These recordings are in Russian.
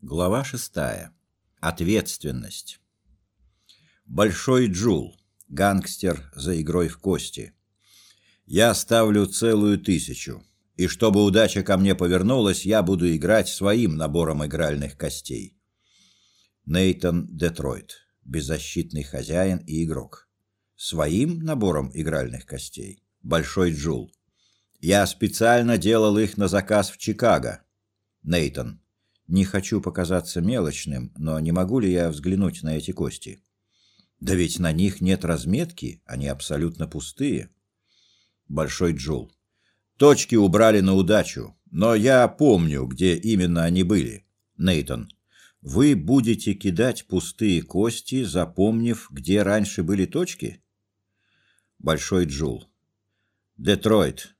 Глава шестая. Ответственность. Большой Джул. Гангстер за игрой в кости. Я ставлю целую тысячу. И чтобы удача ко мне повернулась, я буду играть своим набором игральных костей. Нейтон Детройт. Беззащитный хозяин и игрок. Своим набором игральных костей. Большой Джул. Я специально делал их на заказ в Чикаго. Нейтон. Не хочу показаться мелочным, но не могу ли я взглянуть на эти кости? Да ведь на них нет разметки, они абсолютно пустые. Большой Джул. Точки убрали на удачу, но я помню, где именно они были. Нейтон. Вы будете кидать пустые кости, запомнив, где раньше были точки? Большой Джул. Детройт.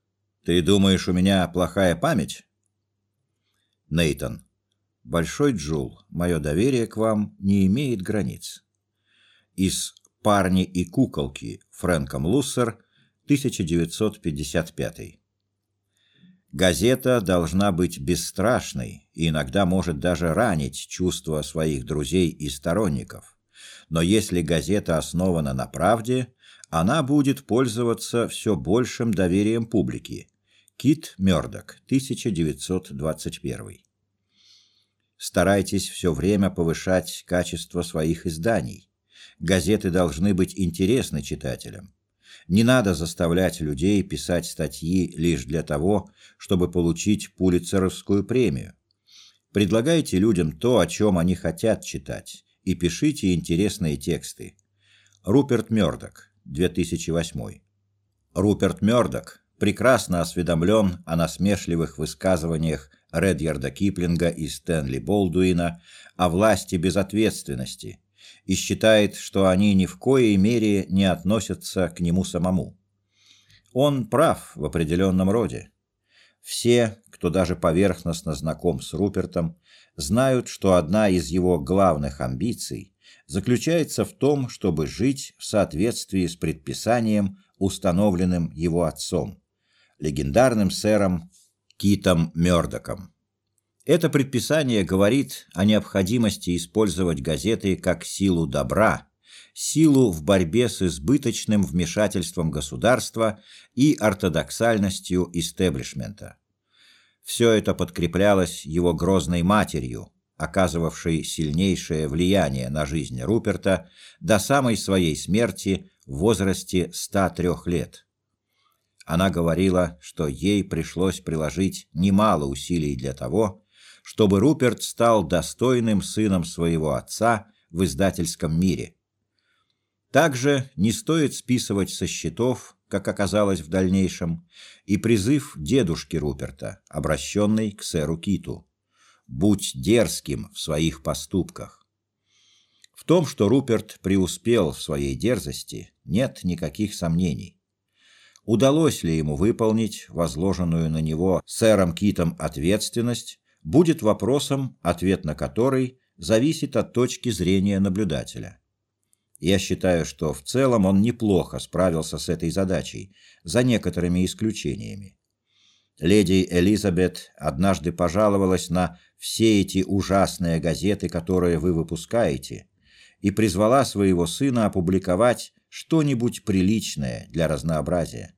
Ты думаешь, у меня плохая память? Нейтон. Большой Джул, мое доверие к вам не имеет границ. Из «Парни и куколки» Фрэнком Луссер, 1955. Газета должна быть бесстрашной и иногда может даже ранить чувства своих друзей и сторонников. Но если газета основана на правде, она будет пользоваться все большим доверием публики. Кит Мёрдок, 1921. Старайтесь все время повышать качество своих изданий. Газеты должны быть интересны читателям. Не надо заставлять людей писать статьи лишь для того, чтобы получить Пулитцеровскую премию. Предлагайте людям то, о чем они хотят читать, и пишите интересные тексты. Руперт Мёрдок, 2008. Руперт Мёрдок прекрасно осведомлен о насмешливых высказываниях Редьярда Киплинга и Стэнли Болдуина о власти безответственности и считает, что они ни в коей мере не относятся к нему самому. Он прав в определенном роде. Все, кто даже поверхностно знаком с Рупертом, знают, что одна из его главных амбиций заключается в том, чтобы жить в соответствии с предписанием, установленным его отцом, легендарным сэром Китом Мёрдоком. Это предписание говорит о необходимости использовать газеты как силу добра, силу в борьбе с избыточным вмешательством государства и ортодоксальностью истеблишмента. Все это подкреплялось его грозной матерью, оказывавшей сильнейшее влияние на жизнь Руперта до самой своей смерти в возрасте 103 лет. Она говорила, что ей пришлось приложить немало усилий для того, чтобы Руперт стал достойным сыном своего отца в издательском мире. Также не стоит списывать со счетов, как оказалось в дальнейшем, и призыв дедушки Руперта, обращенный к сэру Киту. «Будь дерзким в своих поступках». В том, что Руперт преуспел в своей дерзости, нет никаких сомнений удалось ли ему выполнить возложенную на него сэром Китом ответственность, будет вопросом, ответ на который зависит от точки зрения наблюдателя. Я считаю, что в целом он неплохо справился с этой задачей, за некоторыми исключениями. Леди Элизабет однажды пожаловалась на все эти ужасные газеты, которые вы выпускаете, и призвала своего сына опубликовать что-нибудь приличное для разнообразия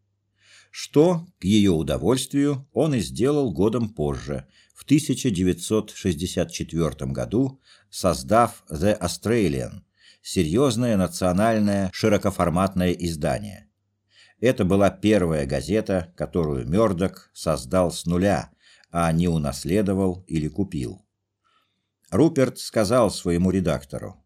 что, к ее удовольствию, он и сделал годом позже, в 1964 году, создав The Australian, серьезное национальное широкоформатное издание. Это была первая газета, которую Мёрдок создал с нуля, а не унаследовал или купил. Руперт сказал своему редактору,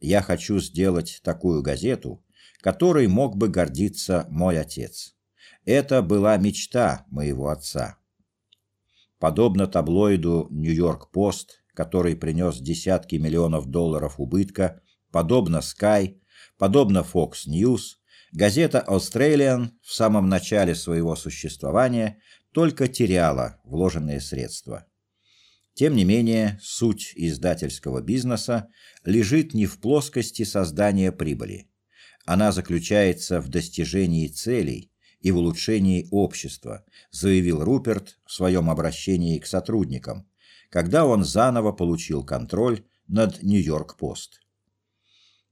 «Я хочу сделать такую газету, которой мог бы гордиться мой отец». Это была мечта моего отца. Подобно таблоиду «Нью-Йорк-Пост», который принес десятки миллионов долларов убытка, подобно Sky, подобно Fox News, газета Australian в самом начале своего существования только теряла вложенные средства. Тем не менее, суть издательского бизнеса лежит не в плоскости создания прибыли. Она заключается в достижении целей, и в улучшении общества, заявил Руперт в своем обращении к сотрудникам, когда он заново получил контроль над Нью-Йорк-Пост.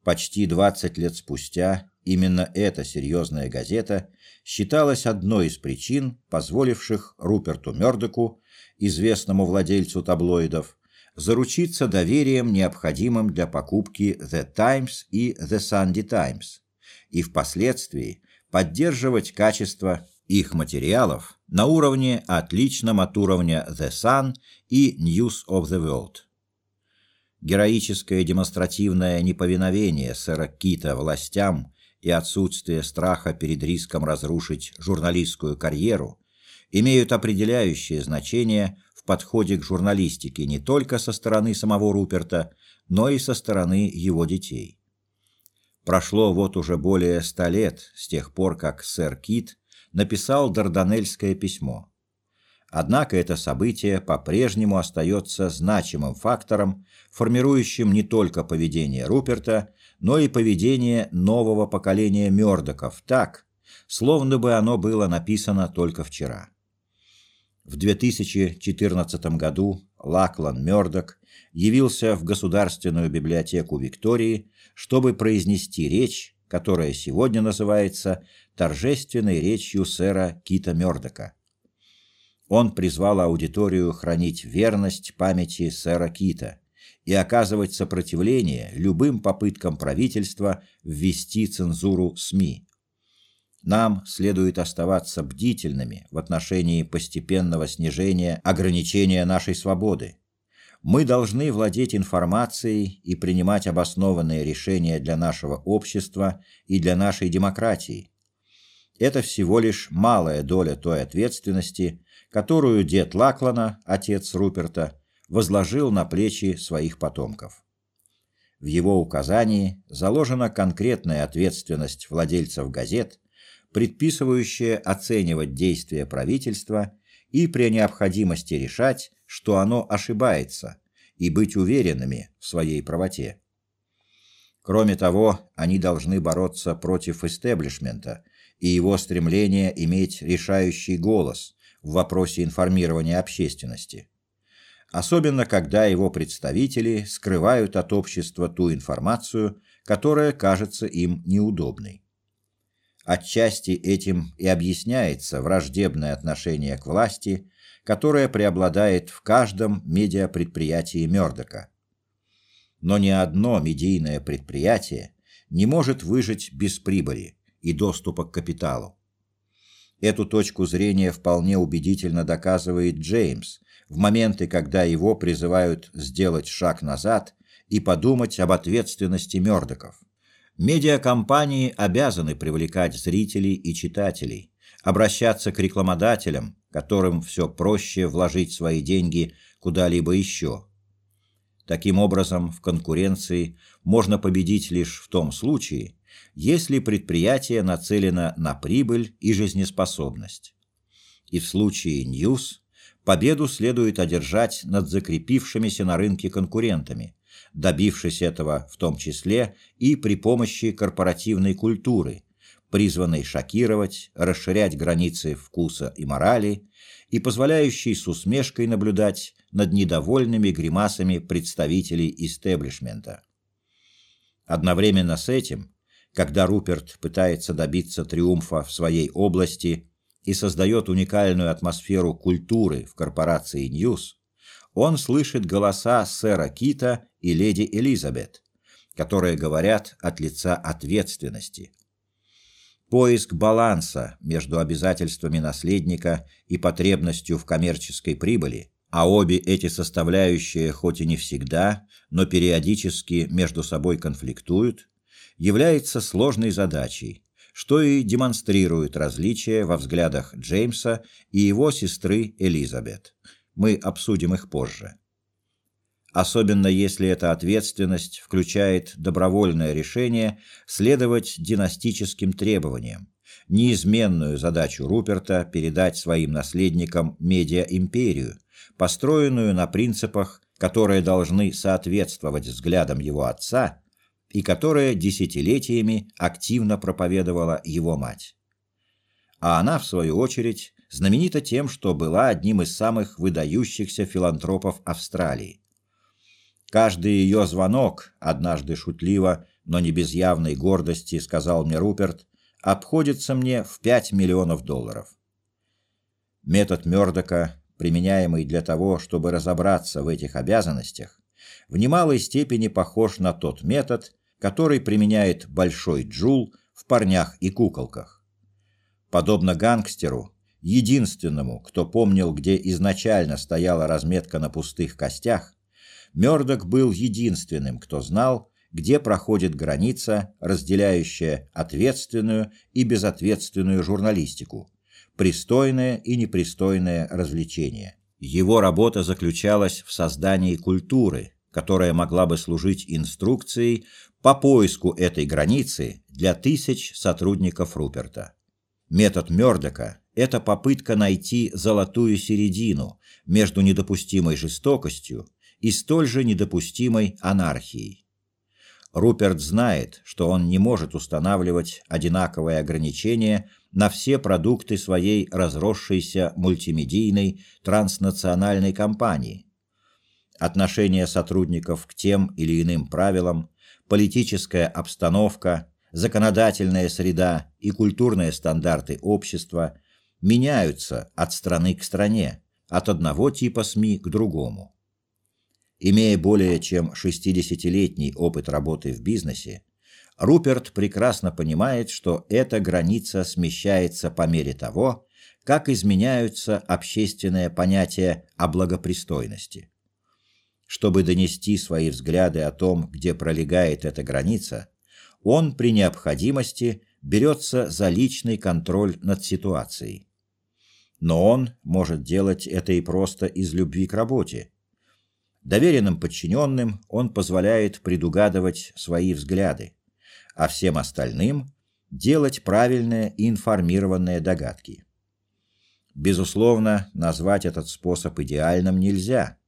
Почти 20 лет спустя именно эта серьезная газета считалась одной из причин, позволивших Руперту Мёрдоку, известному владельцу таблоидов, заручиться доверием, необходимым для покупки The Times и The Sunday Times, и впоследствии поддерживать качество их материалов на уровне, отличном от уровня The Sun и News of the World. Героическое демонстративное неповиновение сэра Кита властям и отсутствие страха перед риском разрушить журналистскую карьеру имеют определяющее значение в подходе к журналистике не только со стороны самого Руперта, но и со стороны его детей. Прошло вот уже более ста лет с тех пор, как сэр Кит написал Дарданельское письмо. Однако это событие по-прежнему остается значимым фактором, формирующим не только поведение Руперта, но и поведение нового поколения Мёрдоков так, словно бы оно было написано только вчера. В 2014 году Лаклан Мёрдок явился в Государственную библиотеку Виктории, чтобы произнести речь, которая сегодня называется торжественной речью сэра Кита Мёрдока. Он призвал аудиторию хранить верность памяти сэра Кита и оказывать сопротивление любым попыткам правительства ввести цензуру СМИ. Нам следует оставаться бдительными в отношении постепенного снижения ограничения нашей свободы. Мы должны владеть информацией и принимать обоснованные решения для нашего общества и для нашей демократии. Это всего лишь малая доля той ответственности, которую дед Лаклана, отец Руперта, возложил на плечи своих потомков. В его указании заложена конкретная ответственность владельцев газет – предписывающее оценивать действия правительства и при необходимости решать, что оно ошибается, и быть уверенными в своей правоте. Кроме того, они должны бороться против истеблишмента и его стремления иметь решающий голос в вопросе информирования общественности. Особенно когда его представители скрывают от общества ту информацию, которая кажется им неудобной. Отчасти этим и объясняется враждебное отношение к власти, которое преобладает в каждом медиапредприятии Мёрдока. Но ни одно медийное предприятие не может выжить без прибыли и доступа к капиталу. Эту точку зрения вполне убедительно доказывает Джеймс в моменты, когда его призывают сделать шаг назад и подумать об ответственности Мёрдоков. Медиакомпании обязаны привлекать зрителей и читателей, обращаться к рекламодателям, которым все проще вложить свои деньги куда-либо еще. Таким образом, в конкуренции можно победить лишь в том случае, если предприятие нацелено на прибыль и жизнеспособность. И в случае News победу следует одержать над закрепившимися на рынке конкурентами – добившись этого в том числе и при помощи корпоративной культуры, призванной шокировать, расширять границы вкуса и морали и позволяющей с усмешкой наблюдать над недовольными гримасами представителей истеблишмента. Одновременно с этим, когда Руперт пытается добиться триумфа в своей области и создает уникальную атмосферу культуры в корпорации News, он слышит голоса сэра Кита и леди Элизабет, которые говорят от лица ответственности. Поиск баланса между обязательствами наследника и потребностью в коммерческой прибыли, а обе эти составляющие хоть и не всегда, но периодически между собой конфликтуют, является сложной задачей, что и демонстрирует различия во взглядах Джеймса и его сестры Элизабет. Мы обсудим их позже особенно если эта ответственность включает добровольное решение следовать династическим требованиям, неизменную задачу Руперта передать своим наследникам медиа-империю, построенную на принципах, которые должны соответствовать взглядам его отца и которые десятилетиями активно проповедовала его мать. А она, в свою очередь, знаменита тем, что была одним из самых выдающихся филантропов Австралии. Каждый ее звонок, однажды шутливо, но не без явной гордости, сказал мне Руперт, обходится мне в 5 миллионов долларов. Метод Мёрдока, применяемый для того, чтобы разобраться в этих обязанностях, в немалой степени похож на тот метод, который применяет Большой Джул в парнях и куколках. Подобно гангстеру, единственному, кто помнил, где изначально стояла разметка на пустых костях, Мёрдок был единственным, кто знал, где проходит граница, разделяющая ответственную и безответственную журналистику, пристойное и непристойное развлечение. Его работа заключалась в создании культуры, которая могла бы служить инструкцией по поиску этой границы для тысяч сотрудников Руперта. Метод Мёрдока – это попытка найти золотую середину между недопустимой жестокостью и столь же недопустимой анархией. Руперт знает, что он не может устанавливать одинаковые ограничения на все продукты своей разросшейся мультимедийной транснациональной компании. Отношение сотрудников к тем или иным правилам, политическая обстановка, законодательная среда и культурные стандарты общества меняются от страны к стране, от одного типа СМИ к другому. Имея более чем 60-летний опыт работы в бизнесе, Руперт прекрасно понимает, что эта граница смещается по мере того, как изменяются общественные понятия о благопристойности. Чтобы донести свои взгляды о том, где пролегает эта граница, он при необходимости берется за личный контроль над ситуацией. Но он может делать это и просто из любви к работе, Доверенным подчиненным он позволяет предугадывать свои взгляды, а всем остальным делать правильные и информированные догадки. Безусловно, назвать этот способ идеальным нельзя.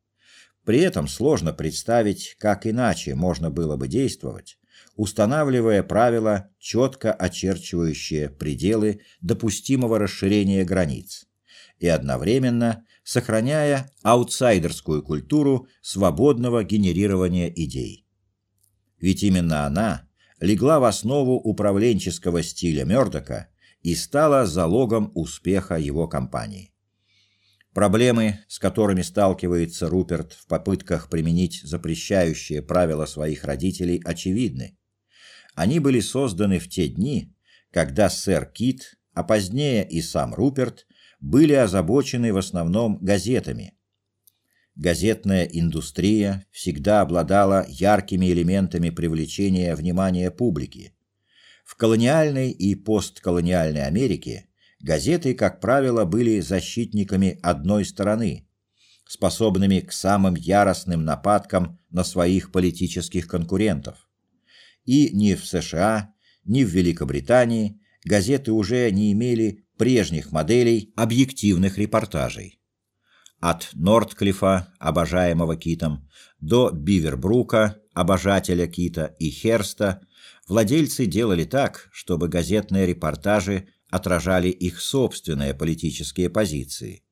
При этом сложно представить, как иначе можно было бы действовать, устанавливая правила, четко очерчивающие пределы допустимого расширения границ, и одновременно сохраняя аутсайдерскую культуру свободного генерирования идей. Ведь именно она легла в основу управленческого стиля Мёрдока и стала залогом успеха его компании. Проблемы, с которыми сталкивается Руперт в попытках применить запрещающие правила своих родителей, очевидны. Они были созданы в те дни, когда сэр Кит, а позднее и сам Руперт были озабочены в основном газетами. Газетная индустрия всегда обладала яркими элементами привлечения внимания публики. В колониальной и постколониальной Америке газеты, как правило, были защитниками одной стороны, способными к самым яростным нападкам на своих политических конкурентов. И ни в США, ни в Великобритании газеты уже не имели прежних моделей объективных репортажей. От Нортклифа, обожаемого китом, до Бивербрука, обожателя кита, и Херста, владельцы делали так, чтобы газетные репортажи отражали их собственные политические позиции.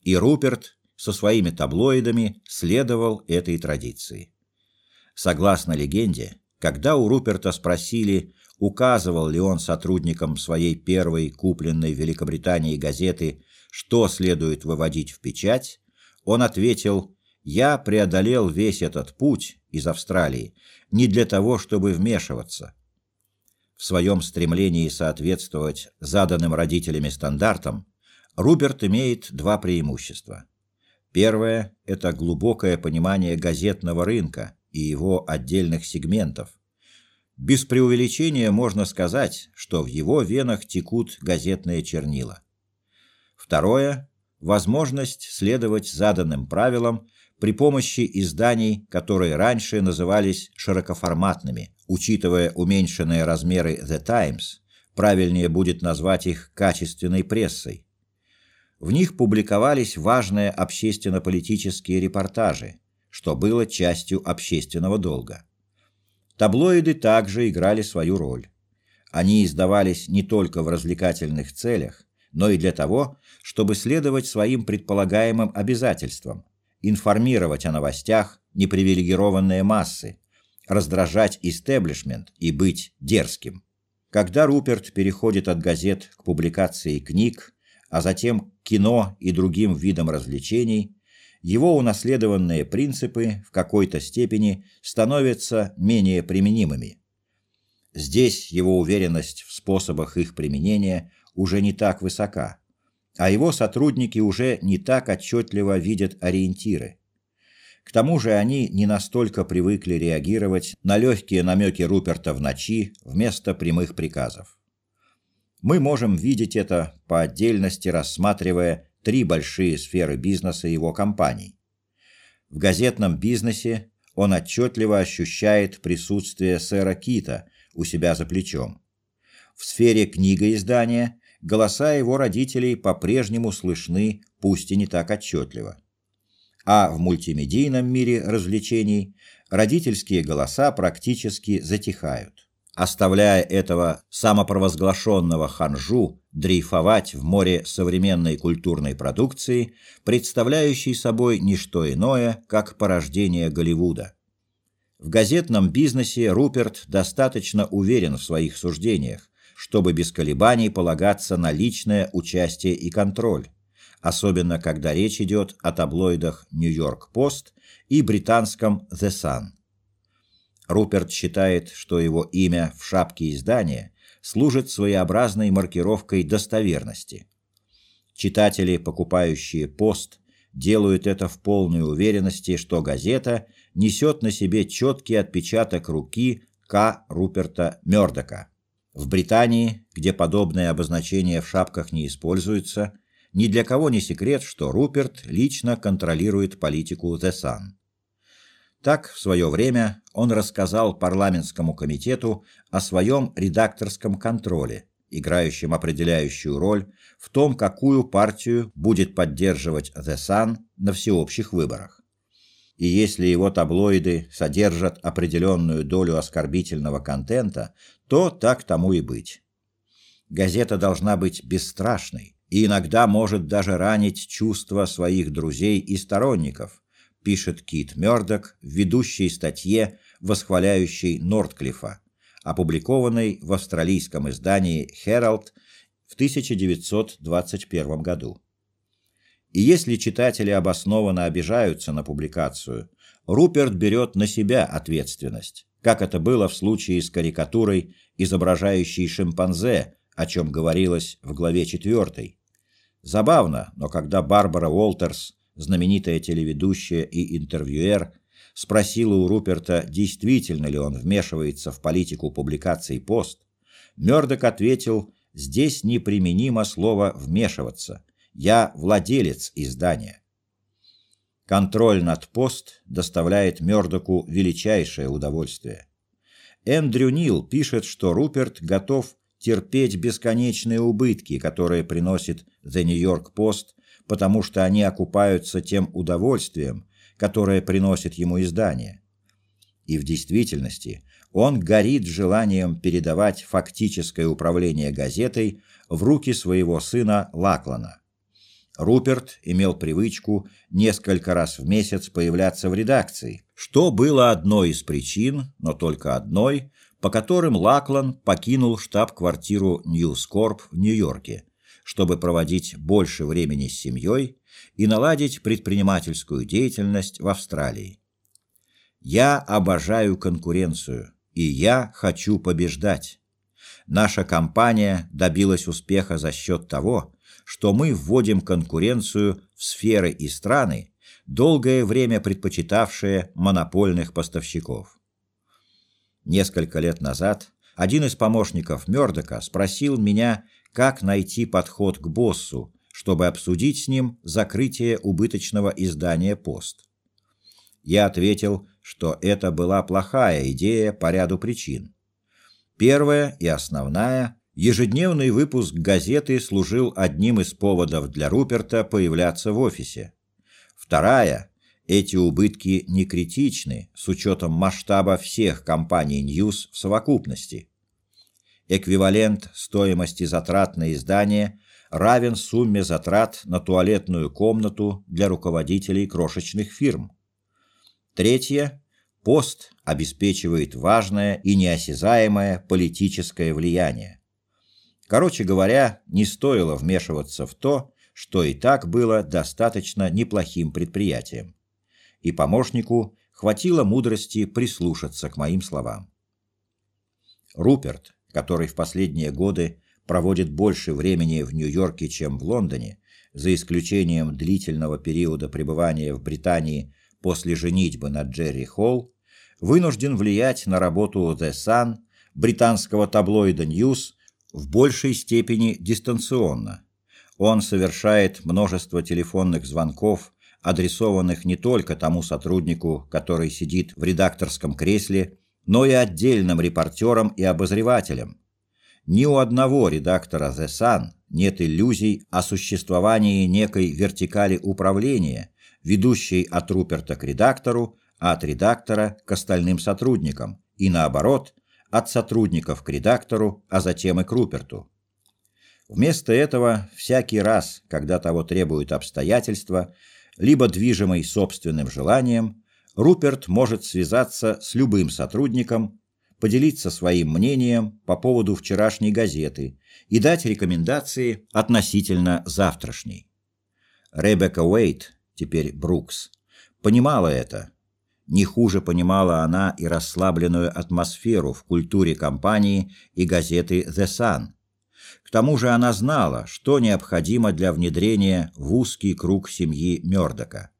И Руперт со своими таблоидами следовал этой традиции. Согласно легенде, когда у Руперта спросили, указывал ли он сотрудникам своей первой купленной в Великобритании газеты, что следует выводить в печать, он ответил «Я преодолел весь этот путь из Австралии не для того, чтобы вмешиваться». В своем стремлении соответствовать заданным родителями стандартам Руберт имеет два преимущества. Первое – это глубокое понимание газетного рынка и его отдельных сегментов – без преувеличения можно сказать, что в его венах текут газетные чернила. Второе – возможность следовать заданным правилам при помощи изданий, которые раньше назывались широкоформатными, учитывая уменьшенные размеры The Times, правильнее будет назвать их качественной прессой. В них публиковались важные общественно-политические репортажи, что было частью общественного долга. Таблоиды также играли свою роль. Они издавались не только в развлекательных целях, но и для того, чтобы следовать своим предполагаемым обязательствам, информировать о новостях непривилегированные массы, раздражать истеблишмент и быть дерзким. Когда Руперт переходит от газет к публикации книг, а затем к кино и другим видам развлечений, его унаследованные принципы в какой-то степени становятся менее применимыми. Здесь его уверенность в способах их применения уже не так высока, а его сотрудники уже не так отчетливо видят ориентиры. К тому же они не настолько привыкли реагировать на легкие намеки Руперта в ночи вместо прямых приказов. Мы можем видеть это по отдельности, рассматривая три большие сферы бизнеса его компаний. В газетном бизнесе он отчетливо ощущает присутствие сэра Кита у себя за плечом. В сфере книгоиздания голоса его родителей по-прежнему слышны, пусть и не так отчетливо. А в мультимедийном мире развлечений родительские голоса практически затихают оставляя этого самопровозглашенного ханжу дрейфовать в море современной культурной продукции, представляющей собой не что иное, как порождение Голливуда. В газетном бизнесе Руперт достаточно уверен в своих суждениях, чтобы без колебаний полагаться на личное участие и контроль, особенно когда речь идет о таблоидах «Нью-Йорк Пост» и британском «The Sun». Руперт считает, что его имя в шапке издания служит своеобразной маркировкой достоверности. Читатели, покупающие пост, делают это в полной уверенности, что газета несет на себе четкий отпечаток руки К. Руперта Мёрдока. В Британии, где подобное обозначение в шапках не используется, ни для кого не секрет, что Руперт лично контролирует политику The Sun. Так, в свое время он рассказал парламентскому комитету о своем редакторском контроле, играющем определяющую роль в том, какую партию будет поддерживать The Sun на всеобщих выборах. И если его таблоиды содержат определенную долю оскорбительного контента, то так тому и быть. Газета должна быть бесстрашной и иногда может даже ранить чувства своих друзей и сторонников, пишет Кит Мёрдок в ведущей статье, восхваляющей Нортклифа, опубликованной в австралийском издании Herald в 1921 году. И если читатели обоснованно обижаются на публикацию, Руперт берет на себя ответственность, как это было в случае с карикатурой, изображающей шимпанзе, о чем говорилось в главе 4. Забавно, но когда Барбара Уолтерс знаменитая телеведущая и интервьюер, спросила у Руперта, действительно ли он вмешивается в политику публикаций пост, Мёрдок ответил, здесь неприменимо слово «вмешиваться». Я владелец издания. Контроль над пост доставляет Мёрдоку величайшее удовольствие. Эндрю Нил пишет, что Руперт готов терпеть бесконечные убытки, которые приносит The New York Post потому что они окупаются тем удовольствием, которое приносит ему издание. И в действительности он горит желанием передавать фактическое управление газетой в руки своего сына Лаклана. Руперт имел привычку несколько раз в месяц появляться в редакции, что было одной из причин, но только одной, по которым Лаклан покинул штаб-квартиру Ньюскорп в Нью-Йорке – чтобы проводить больше времени с семьей и наладить предпринимательскую деятельность в Австралии. Я обожаю конкуренцию, и я хочу побеждать. Наша компания добилась успеха за счет того, что мы вводим конкуренцию в сферы и страны, долгое время предпочитавшие монопольных поставщиков. Несколько лет назад один из помощников Мёрдока спросил меня, как найти подход к боссу, чтобы обсудить с ним закрытие убыточного издания «Пост». Я ответил, что это была плохая идея по ряду причин. Первая и основная – ежедневный выпуск газеты служил одним из поводов для Руперта появляться в офисе. Вторая – эти убытки не критичны с учетом масштаба всех компаний «Ньюс» в совокупности – эквивалент стоимости затрат на издание равен сумме затрат на туалетную комнату для руководителей крошечных фирм. Третье. Пост обеспечивает важное и неосязаемое политическое влияние. Короче говоря, не стоило вмешиваться в то, что и так было достаточно неплохим предприятием. И помощнику хватило мудрости прислушаться к моим словам. Руперт, который в последние годы проводит больше времени в Нью-Йорке, чем в Лондоне, за исключением длительного периода пребывания в Британии после женитьбы на Джерри Холл, вынужден влиять на работу The Sun, британского таблоида News, в большей степени дистанционно. Он совершает множество телефонных звонков, адресованных не только тому сотруднику, который сидит в редакторском кресле, но и отдельным репортерам и обозревателям. Ни у одного редактора The Sun нет иллюзий о существовании некой вертикали управления, ведущей от Руперта к редактору, а от редактора к остальным сотрудникам, и наоборот, от сотрудников к редактору, а затем и к Руперту. Вместо этого, всякий раз, когда того требуют обстоятельства, либо движимый собственным желанием, Руперт может связаться с любым сотрудником, поделиться своим мнением по поводу вчерашней газеты и дать рекомендации относительно завтрашней. Ребекка Уэйт, теперь Брукс, понимала это. Не хуже понимала она и расслабленную атмосферу в культуре компании и газеты The Sun. К тому же она знала, что необходимо для внедрения в узкий круг семьи Мёрдока.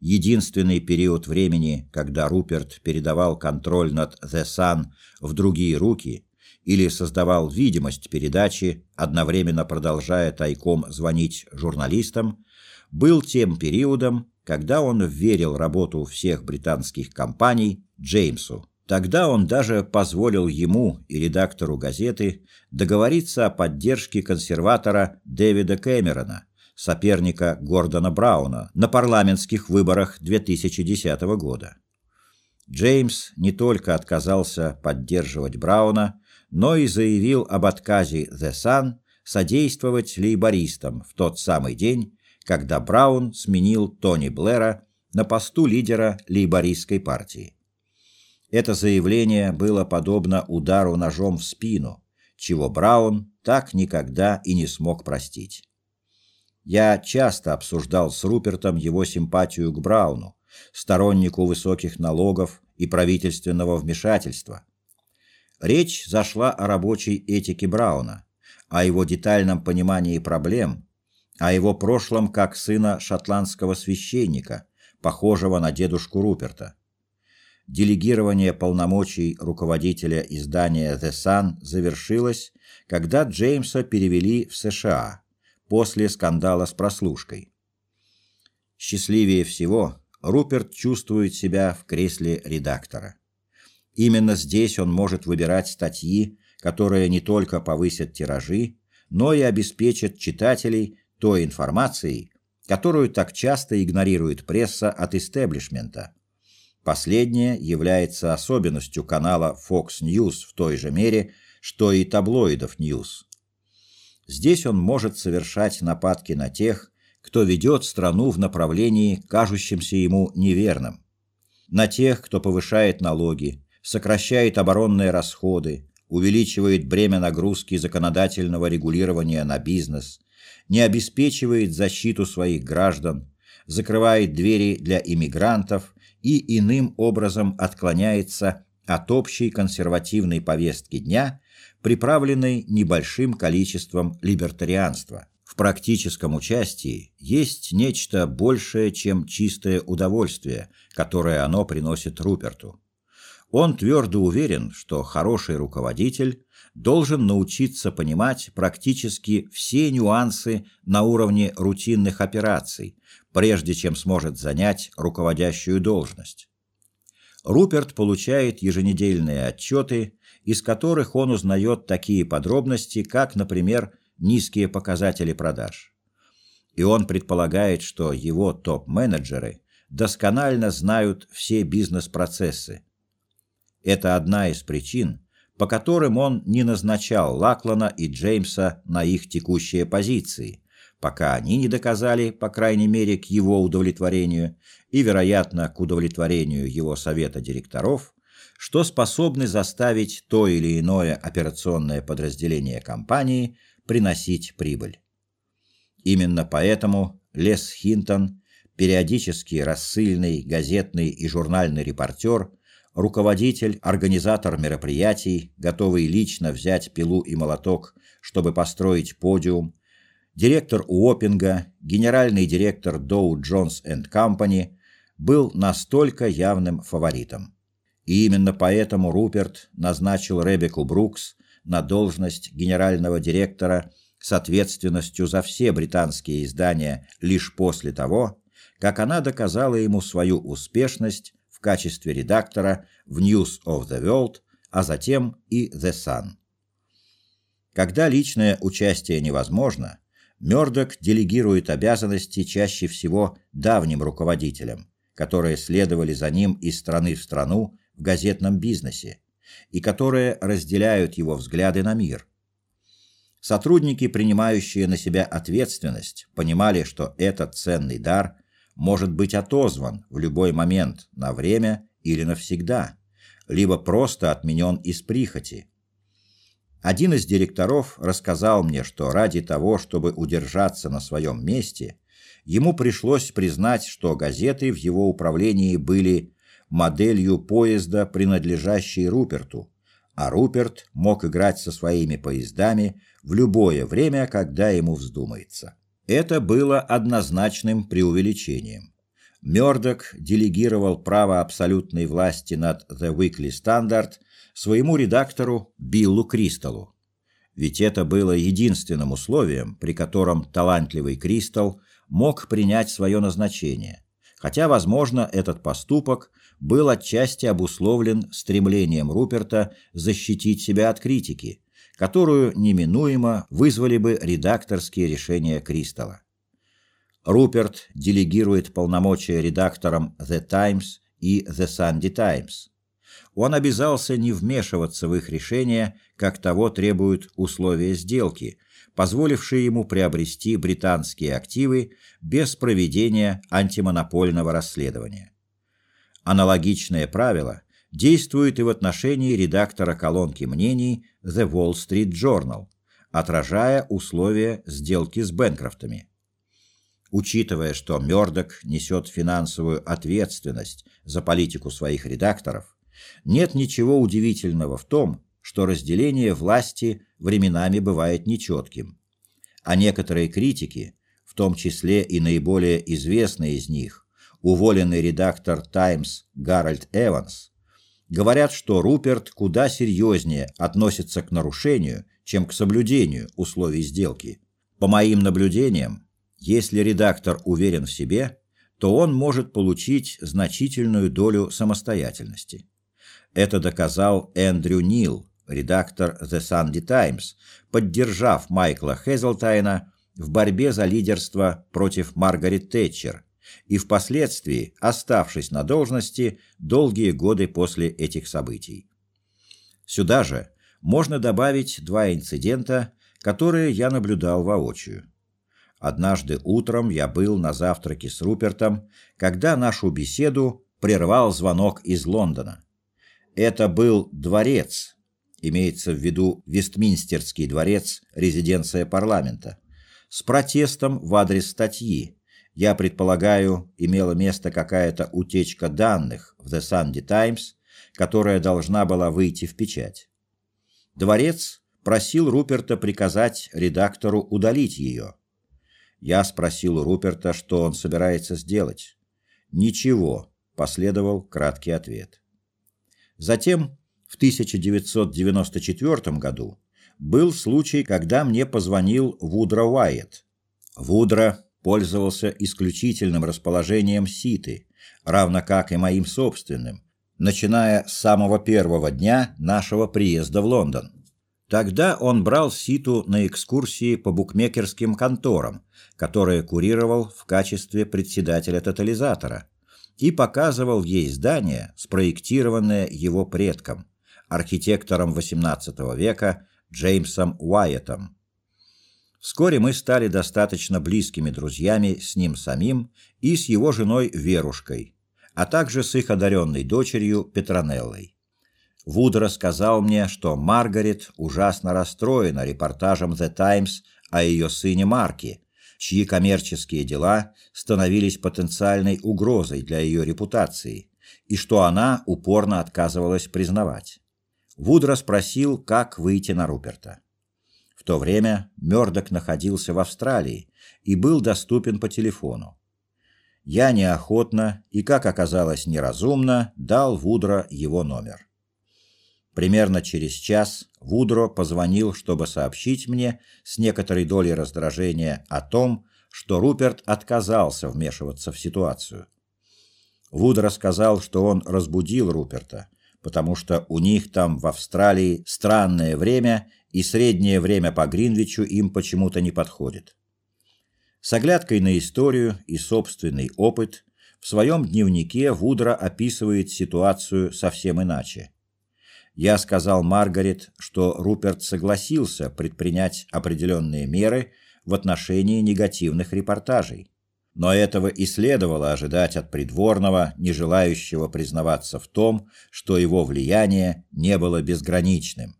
Единственный период времени, когда Руперт передавал контроль над The Sun в другие руки или создавал видимость передачи, одновременно продолжая тайком звонить журналистам, был тем периодом, когда он верил работу всех британских компаний Джеймсу. Тогда он даже позволил ему и редактору газеты договориться о поддержке консерватора Дэвида Кэмерона, соперника Гордона Брауна, на парламентских выборах 2010 года. Джеймс не только отказался поддерживать Брауна, но и заявил об отказе The Sun содействовать лейбористам в тот самый день, когда Браун сменил Тони Блэра на посту лидера лейбористской партии. Это заявление было подобно удару ножом в спину, чего Браун так никогда и не смог простить. Я часто обсуждал с Рупертом его симпатию к Брауну, стороннику высоких налогов и правительственного вмешательства. Речь зашла о рабочей этике Брауна, о его детальном понимании проблем, о его прошлом как сына шотландского священника, похожего на дедушку Руперта. Делегирование полномочий руководителя издания The Sun завершилось, когда Джеймса перевели в США после скандала с прослушкой. Счастливее всего Руперт чувствует себя в кресле редактора. Именно здесь он может выбирать статьи, которые не только повысят тиражи, но и обеспечат читателей той информацией, которую так часто игнорирует пресса от истеблишмента. Последнее является особенностью канала Fox News в той же мере, что и таблоидов News. Здесь он может совершать нападки на тех, кто ведет страну в направлении, кажущемся ему неверным. На тех, кто повышает налоги, сокращает оборонные расходы, увеличивает бремя нагрузки законодательного регулирования на бизнес, не обеспечивает защиту своих граждан, закрывает двери для иммигрантов и иным образом отклоняется от общей консервативной повестки дня, приправленной небольшим количеством либертарианства. В практическом участии есть нечто большее, чем чистое удовольствие, которое оно приносит Руперту. Он твердо уверен, что хороший руководитель должен научиться понимать практически все нюансы на уровне рутинных операций, прежде чем сможет занять руководящую должность. Руперт получает еженедельные отчеты, из которых он узнает такие подробности, как, например, низкие показатели продаж. И он предполагает, что его топ-менеджеры досконально знают все бизнес-процессы. Это одна из причин, по которым он не назначал Лаклана и Джеймса на их текущие позиции, пока они не доказали, по крайней мере, к его удовлетворению и, вероятно, к удовлетворению его совета директоров, что способны заставить то или иное операционное подразделение компании приносить прибыль. Именно поэтому Лес Хинтон, периодически рассыльный газетный и журнальный репортер, руководитель, организатор мероприятий, готовый лично взять пилу и молоток, чтобы построить подиум, директор Уоппинга, генеральный директор Dow Jones Company был настолько явным фаворитом. И именно поэтому Руперт назначил Ребекку Брукс на должность генерального директора с ответственностью за все британские издания лишь после того, как она доказала ему свою успешность в качестве редактора в News of the World, а затем и The Sun. Когда личное участие невозможно, Мёрдок делегирует обязанности чаще всего давним руководителям, которые следовали за ним из страны в страну в газетном бизнесе и которые разделяют его взгляды на мир. Сотрудники, принимающие на себя ответственность, понимали, что этот ценный дар может быть отозван в любой момент на время или навсегда, либо просто отменен из прихоти. Один из директоров рассказал мне, что ради того, чтобы удержаться на своем месте, ему пришлось признать, что газеты в его управлении были моделью поезда, принадлежащей Руперту, а Руперт мог играть со своими поездами в любое время, когда ему вздумается. Это было однозначным преувеличением. Мёрдок делегировал право абсолютной власти над The Weekly Standard своему редактору Биллу Кристаллу. Ведь это было единственным условием, при котором талантливый Кристалл мог принять свое назначение. Хотя, возможно, этот поступок был отчасти обусловлен стремлением Руперта защитить себя от критики, которую неминуемо вызвали бы редакторские решения Кристалла. Руперт делегирует полномочия редакторам The Times и The Sunday Times. Он обязался не вмешиваться в их решения, как того требуют условия сделки, позволившие ему приобрести британские активы без проведения антимонопольного расследования. Аналогичное правило действует и в отношении редактора колонки мнений The Wall Street Journal, отражая условия сделки с Бенкрофтами. Учитывая, что Мёрдок несет финансовую ответственность за политику своих редакторов, нет ничего удивительного в том, что разделение власти временами бывает нечетким. А некоторые критики, в том числе и наиболее известные из них, уволенный редактор «Таймс» Гарольд Эванс, говорят, что Руперт куда серьезнее относится к нарушению, чем к соблюдению условий сделки. По моим наблюдениям, если редактор уверен в себе, то он может получить значительную долю самостоятельности. Это доказал Эндрю Нил, редактор The Sunday Times, поддержав Майкла Хезлтайна в борьбе за лидерство против Маргарет Тэтчер и впоследствии оставшись на должности долгие годы после этих событий. Сюда же можно добавить два инцидента, которые я наблюдал воочию. Однажды утром я был на завтраке с Рупертом, когда нашу беседу прервал звонок из Лондона. Это был дворец, имеется в виду Вестминстерский дворец, резиденция парламента, с протестом в адрес статьи. Я предполагаю, имела место какая-то утечка данных в The Sunday Times, которая должна была выйти в печать. Дворец просил Руперта приказать редактору удалить ее. Я спросил Руперта, что он собирается сделать. «Ничего», — последовал краткий ответ. Затем в 1994 году был случай, когда мне позвонил Вудро Уайетт. Вудро пользовался исключительным расположением Ситы, равно как и моим собственным, начиная с самого первого дня нашего приезда в Лондон. Тогда он брал Ситу на экскурсии по букмекерским конторам, которые курировал в качестве председателя тотализатора, и показывал ей здание, спроектированное его предком – архитектором XVIII века Джеймсом Уайетом. Вскоре мы стали достаточно близкими друзьями с ним самим и с его женой Верушкой, а также с их одаренной дочерью Петронеллой. Вуд рассказал мне, что Маргарет ужасно расстроена репортажем The Times о ее сыне Марке, чьи коммерческие дела становились потенциальной угрозой для ее репутации, и что она упорно отказывалась признавать. Вудро спросил, как выйти на Руперта. То время Мёрдок находился в Австралии и был доступен по телефону. Я неохотно и, как оказалось, неразумно дал Вудро его номер. Примерно через час Вудро позвонил, чтобы сообщить мне с некоторой долей раздражения о том, что Руперт отказался вмешиваться в ситуацию. Вудро сказал, что он разбудил Руперта, потому что у них там в Австралии странное время, и среднее время по Гринвичу им почему-то не подходит. С оглядкой на историю и собственный опыт в своем дневнике Вудро описывает ситуацию совсем иначе. Я сказал Маргарет, что Руперт согласился предпринять определенные меры в отношении негативных репортажей. Но этого и следовало ожидать от придворного, не желающего признаваться в том, что его влияние не было безграничным.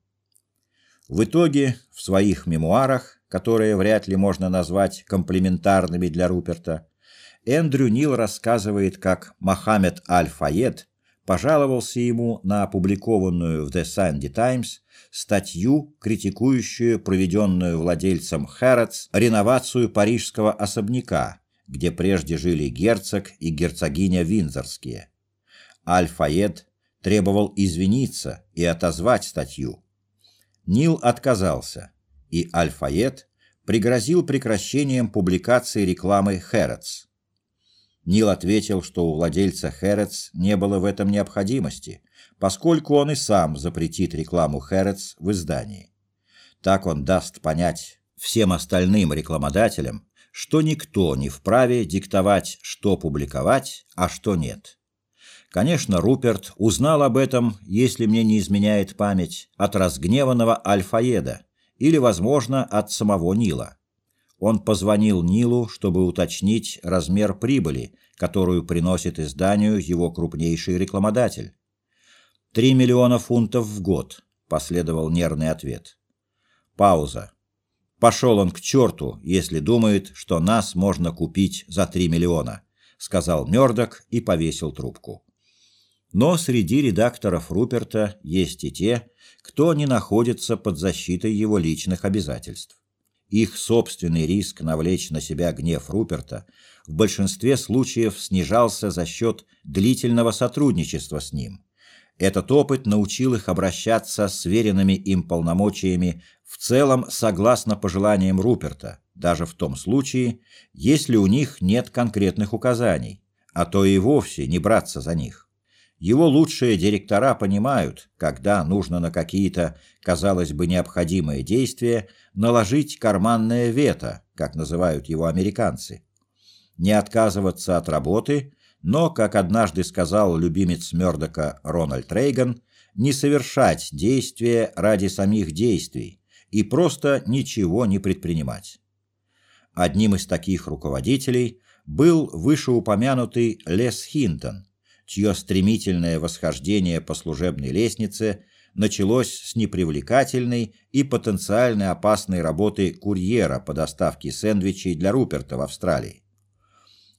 В итоге, в своих мемуарах, которые вряд ли можно назвать комплиментарными для Руперта, Эндрю Нил рассказывает, как Мохаммед Аль-Файед пожаловался ему на опубликованную в The Sunday Times статью, критикующую проведенную владельцем Хэротс реновацию парижского особняка, где прежде жили герцог и герцогиня Винзорские. Аль-Фаед требовал извиниться и отозвать статью. Нил отказался, и Аль-Фаед пригрозил прекращением публикации рекламы Хэротс. Нил ответил, что у владельца Хэрец не было в этом необходимости, поскольку он и сам запретит рекламу Хэрец в издании. Так он даст понять всем остальным рекламодателям, что никто не вправе диктовать, что публиковать, а что нет. Конечно, Руперт узнал об этом, если мне не изменяет память, от разгневанного Альфаеда или, возможно, от самого Нила. Он позвонил Нилу, чтобы уточнить размер прибыли, которую приносит изданию его крупнейший рекламодатель. «Три миллиона фунтов в год», — последовал нервный ответ. Пауза. «Пошел он к черту, если думает, что нас можно купить за три миллиона», — сказал Мёрдок и повесил трубку. Но среди редакторов Руперта есть и те, кто не находится под защитой его личных обязательств. Их собственный риск навлечь на себя гнев Руперта в большинстве случаев снижался за счет длительного сотрудничества с ним. Этот опыт научил их обращаться с веренными им полномочиями в целом согласно пожеланиям Руперта, даже в том случае, если у них нет конкретных указаний, а то и вовсе не браться за них. Его лучшие директора понимают, когда нужно на какие-то, казалось бы, необходимые действия наложить карманное вето, как называют его американцы. Не отказываться от работы, но, как однажды сказал любимец Мёрдока Рональд Рейган, не совершать действия ради самих действий и просто ничего не предпринимать. Одним из таких руководителей был вышеупомянутый Лес Хинтон, чье стремительное восхождение по служебной лестнице началось с непривлекательной и потенциально опасной работы курьера по доставке сэндвичей для Руперта в Австралии.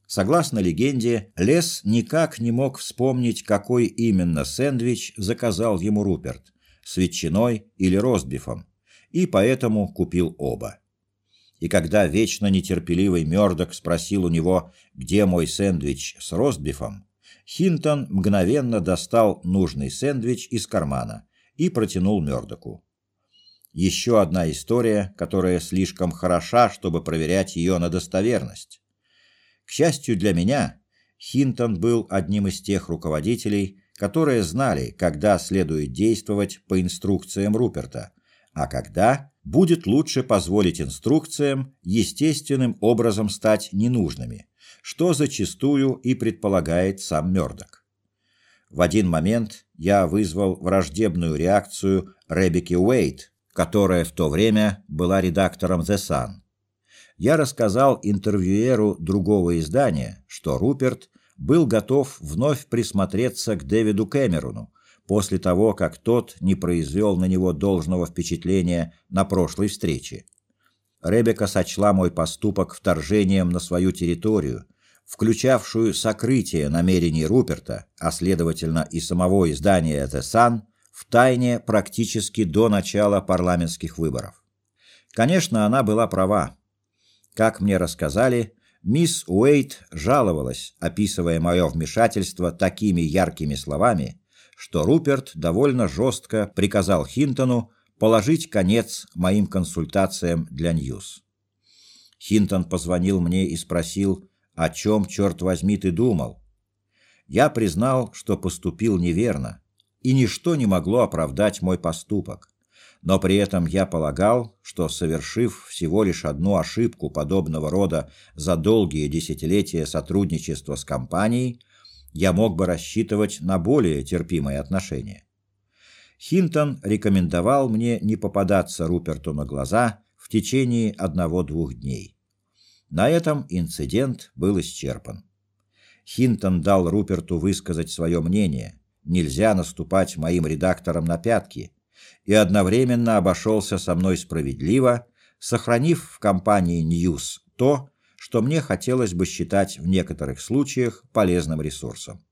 Согласно легенде, Лес никак не мог вспомнить, какой именно сэндвич заказал ему Руперт – с ветчиной или ростбифом, и поэтому купил оба. И когда вечно нетерпеливый Мёрдок спросил у него, где мой сэндвич с ростбифом, Хинтон мгновенно достал нужный сэндвич из кармана и протянул Мёрдоку. Еще одна история, которая слишком хороша, чтобы проверять ее на достоверность. К счастью для меня, Хинтон был одним из тех руководителей, которые знали, когда следует действовать по инструкциям Руперта, а когда будет лучше позволить инструкциям естественным образом стать ненужными, что зачастую и предполагает сам Мёрдок. В один момент я вызвал враждебную реакцию Ребекки Уэйт, которая в то время была редактором The Sun. Я рассказал интервьюеру другого издания, что Руперт был готов вновь присмотреться к Дэвиду Кэмерону после того, как тот не произвел на него должного впечатления на прошлой встрече. Ребекка сочла мой поступок вторжением на свою территорию, включавшую сокрытие намерений Руперта, а следовательно и самого издания Sun, в тайне практически до начала парламентских выборов. Конечно, она была права. Как мне рассказали, мисс Уэйт жаловалась, описывая мое вмешательство такими яркими словами, что Руперт довольно жестко приказал Хинтону положить конец моим консультациям для Ньюс. Хинтон позвонил мне и спросил, о чем, черт возьми, ты думал? Я признал, что поступил неверно, и ничто не могло оправдать мой поступок. Но при этом я полагал, что, совершив всего лишь одну ошибку подобного рода за долгие десятилетия сотрудничества с компанией, я мог бы рассчитывать на более терпимые отношения. Хинтон рекомендовал мне не попадаться Руперту на глаза в течение одного-двух дней. На этом инцидент был исчерпан. Хинтон дал Руперту высказать свое мнение, нельзя наступать моим редакторам на пятки, и одновременно обошелся со мной справедливо, сохранив в компании News то, что мне хотелось бы считать в некоторых случаях полезным ресурсом.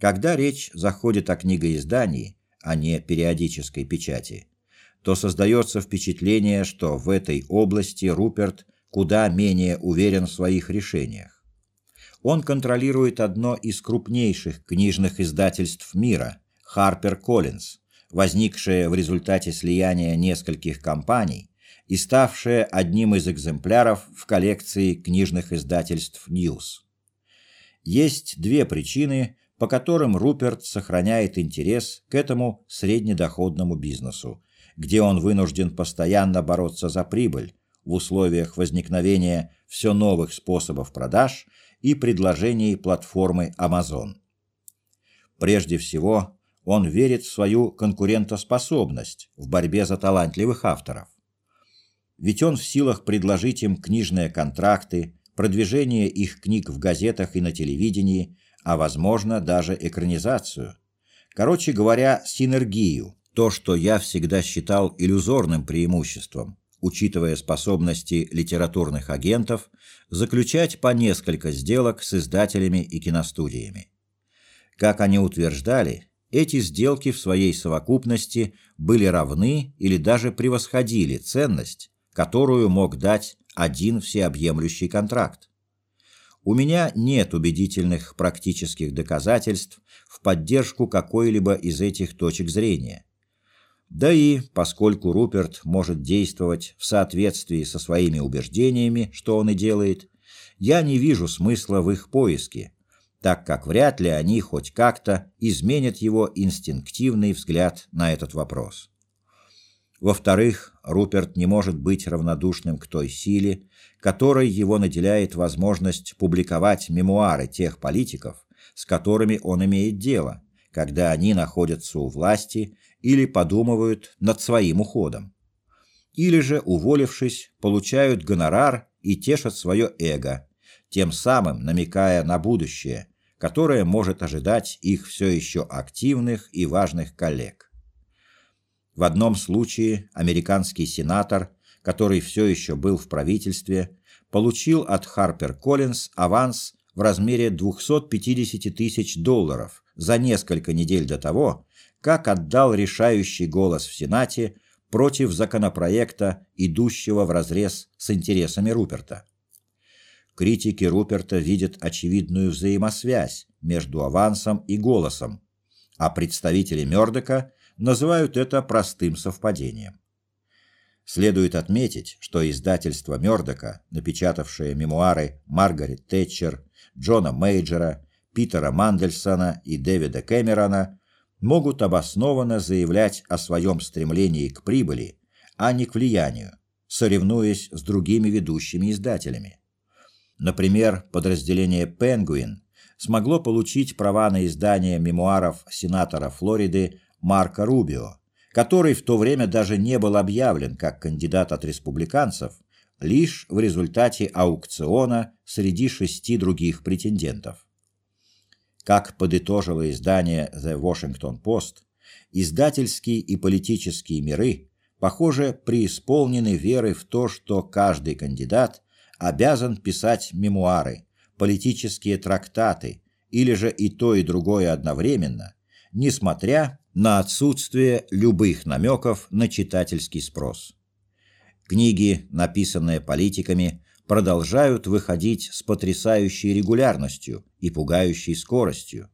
Когда речь заходит о книгоиздании, а не периодической печати, то создается впечатление, что в этой области Руперт куда менее уверен в своих решениях. Он контролирует одно из крупнейших книжных издательств мира Harper Collins, возникшее в результате слияния нескольких компаний и ставшее одним из экземпляров в коллекции книжных издательств News. Есть две причины, по которым Руперт сохраняет интерес к этому среднедоходному бизнесу, где он вынужден постоянно бороться за прибыль в условиях возникновения все новых способов продаж и предложений платформы Amazon. Прежде всего, он верит в свою конкурентоспособность в борьбе за талантливых авторов ведь он в силах предложить им книжные контракты, продвижение их книг в газетах и на телевидении, а возможно даже экранизацию. Короче говоря, синергию, то, что я всегда считал иллюзорным преимуществом, учитывая способности литературных агентов заключать по несколько сделок с издателями и киностудиями. Как они утверждали, эти сделки в своей совокупности были равны или даже превосходили ценность, которую мог дать один всеобъемлющий контракт. У меня нет убедительных практических доказательств в поддержку какой-либо из этих точек зрения. Да и, поскольку Руперт может действовать в соответствии со своими убеждениями, что он и делает, я не вижу смысла в их поиске, так как вряд ли они хоть как-то изменят его инстинктивный взгляд на этот вопрос. Во-вторых, Руперт не может быть равнодушным к той силе, которой его наделяет возможность публиковать мемуары тех политиков, с которыми он имеет дело, когда они находятся у власти или подумывают над своим уходом. Или же, уволившись, получают гонорар и тешат свое эго, тем самым намекая на будущее, которое может ожидать их все еще активных и важных коллег. В одном случае американский сенатор, который все еще был в правительстве, получил от Harper Collins аванс в размере 250 тысяч долларов за несколько недель до того, как отдал решающий голос в Сенате против законопроекта, идущего вразрез с интересами Руперта. Критики Руперта видят очевидную взаимосвязь между авансом и голосом, а представители Мёрдока называют это простым совпадением. Следует отметить, что издательство Мёрдока, напечатавшее мемуары Маргарет Тэтчер, Джона Мейджера, Питера Мандельсона и Дэвида Кэмерона, могут обоснованно заявлять о своем стремлении к прибыли, а не к влиянию, соревнуясь с другими ведущими издателями. Например, подразделение Penguin смогло получить права на издание мемуаров сенатора Флориды Марка Рубио, который в то время даже не был объявлен как кандидат от республиканцев, лишь в результате аукциона среди шести других претендентов. Как подытожило издание The Washington Post, издательские и политические миры, похоже, преисполнены веры в то, что каждый кандидат обязан писать мемуары, политические трактаты или же и то, и другое одновременно, несмотря на отсутствие любых намеков на читательский спрос. Книги, написанные политиками, продолжают выходить с потрясающей регулярностью и пугающей скоростью.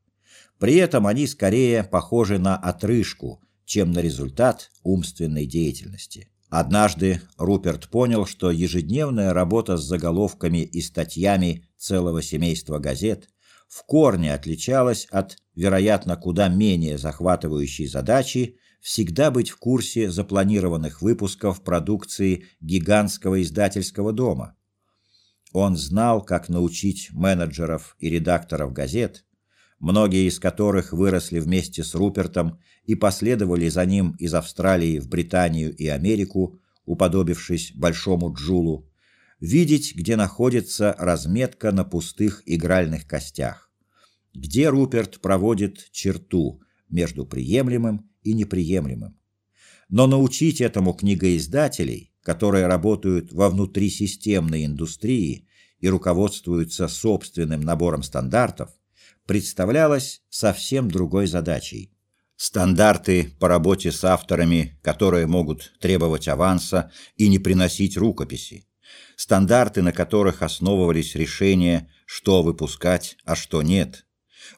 При этом они скорее похожи на отрыжку, чем на результат умственной деятельности. Однажды Руперт понял, что ежедневная работа с заголовками и статьями целого семейства газет в корне отличалась от, вероятно, куда менее захватывающей задачи всегда быть в курсе запланированных выпусков продукции гигантского издательского дома. Он знал, как научить менеджеров и редакторов газет, многие из которых выросли вместе с Рупертом и последовали за ним из Австралии в Британию и Америку, уподобившись большому Джулу, видеть, где находится разметка на пустых игральных костях, где Руперт проводит черту между приемлемым и неприемлемым. Но научить этому книгоиздателей, которые работают во внутрисистемной индустрии и руководствуются собственным набором стандартов, представлялось совсем другой задачей. Стандарты по работе с авторами, которые могут требовать аванса и не приносить рукописи. Стандарты, на которых основывались решения, что выпускать, а что нет.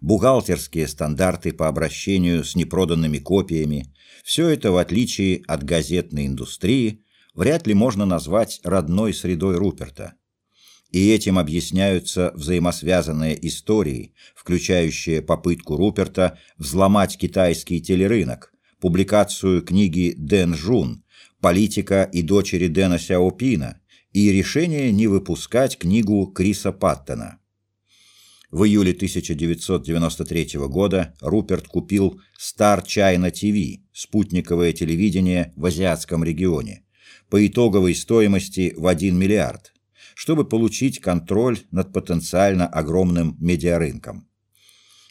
Бухгалтерские стандарты по обращению с непроданными копиями. Все это, в отличие от газетной индустрии, вряд ли можно назвать родной средой Руперта и этим объясняются взаимосвязанные истории, включающие попытку Руперта взломать китайский телерынок, публикацию книги Дэн Жун «Политика и дочери Дэна Сяопина» и решение не выпускать книгу Криса Паттона. В июле 1993 года Руперт купил Star China TV, спутниковое телевидение в азиатском регионе, по итоговой стоимости в 1 миллиард чтобы получить контроль над потенциально огромным медиарынком.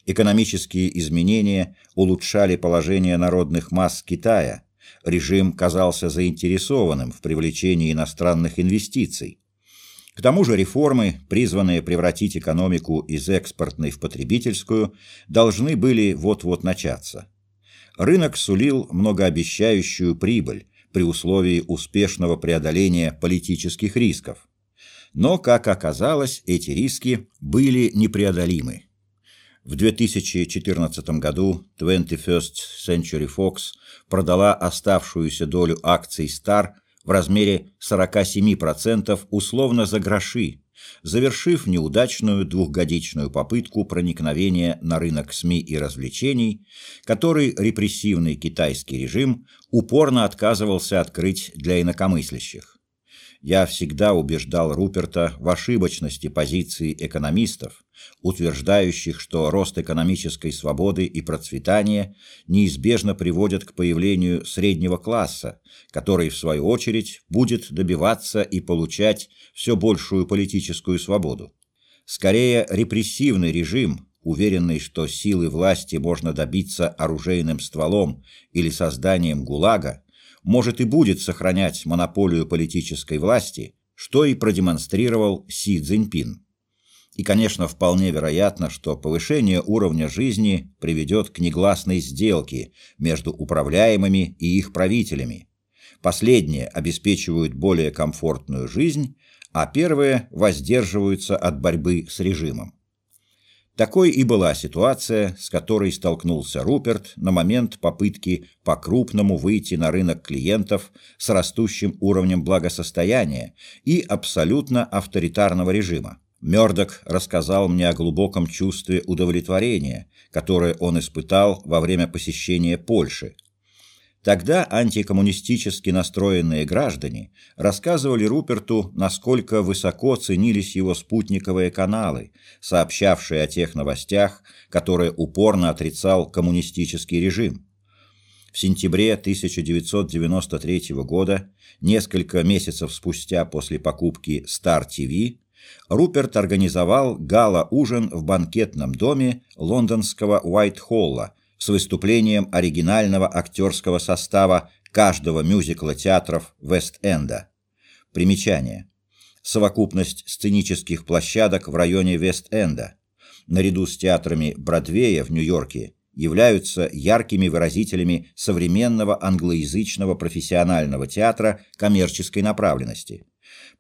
Экономические изменения улучшали положение народных масс Китая, режим казался заинтересованным в привлечении иностранных инвестиций. К тому же реформы, призванные превратить экономику из экспортной в потребительскую, должны были вот-вот начаться. Рынок сулил многообещающую прибыль при условии успешного преодоления политических рисков. Но, как оказалось, эти риски были непреодолимы. В 2014 году 21st Century Fox продала оставшуюся долю акций Star в размере 47% условно за гроши, завершив неудачную двухгодичную попытку проникновения на рынок СМИ и развлечений, который репрессивный китайский режим упорно отказывался открыть для инакомыслящих я всегда убеждал Руперта в ошибочности позиции экономистов, утверждающих, что рост экономической свободы и процветания неизбежно приводят к появлению среднего класса, который, в свою очередь, будет добиваться и получать все большую политическую свободу. Скорее, репрессивный режим, уверенный, что силы власти можно добиться оружейным стволом или созданием ГУЛАГа, может и будет сохранять монополию политической власти, что и продемонстрировал Си Цзиньпин. И, конечно, вполне вероятно, что повышение уровня жизни приведет к негласной сделке между управляемыми и их правителями. Последние обеспечивают более комфортную жизнь, а первые воздерживаются от борьбы с режимом. Такой и была ситуация, с которой столкнулся Руперт на момент попытки по-крупному выйти на рынок клиентов с растущим уровнем благосостояния и абсолютно авторитарного режима. Мёрдок рассказал мне о глубоком чувстве удовлетворения, которое он испытал во время посещения Польши. Тогда антикоммунистически настроенные граждане рассказывали Руперту, насколько высоко ценились его спутниковые каналы, сообщавшие о тех новостях, которые упорно отрицал коммунистический режим. В сентябре 1993 года, несколько месяцев спустя после покупки Star TV, Руперт организовал гала-ужин в банкетном доме лондонского Уайт-Холла – с выступлением оригинального актерского состава каждого мюзикла театров Вест-Энда. Примечание. Совокупность сценических площадок в районе Вест-Энда, наряду с театрами Бродвея в Нью-Йорке, являются яркими выразителями современного англоязычного профессионального театра коммерческой направленности.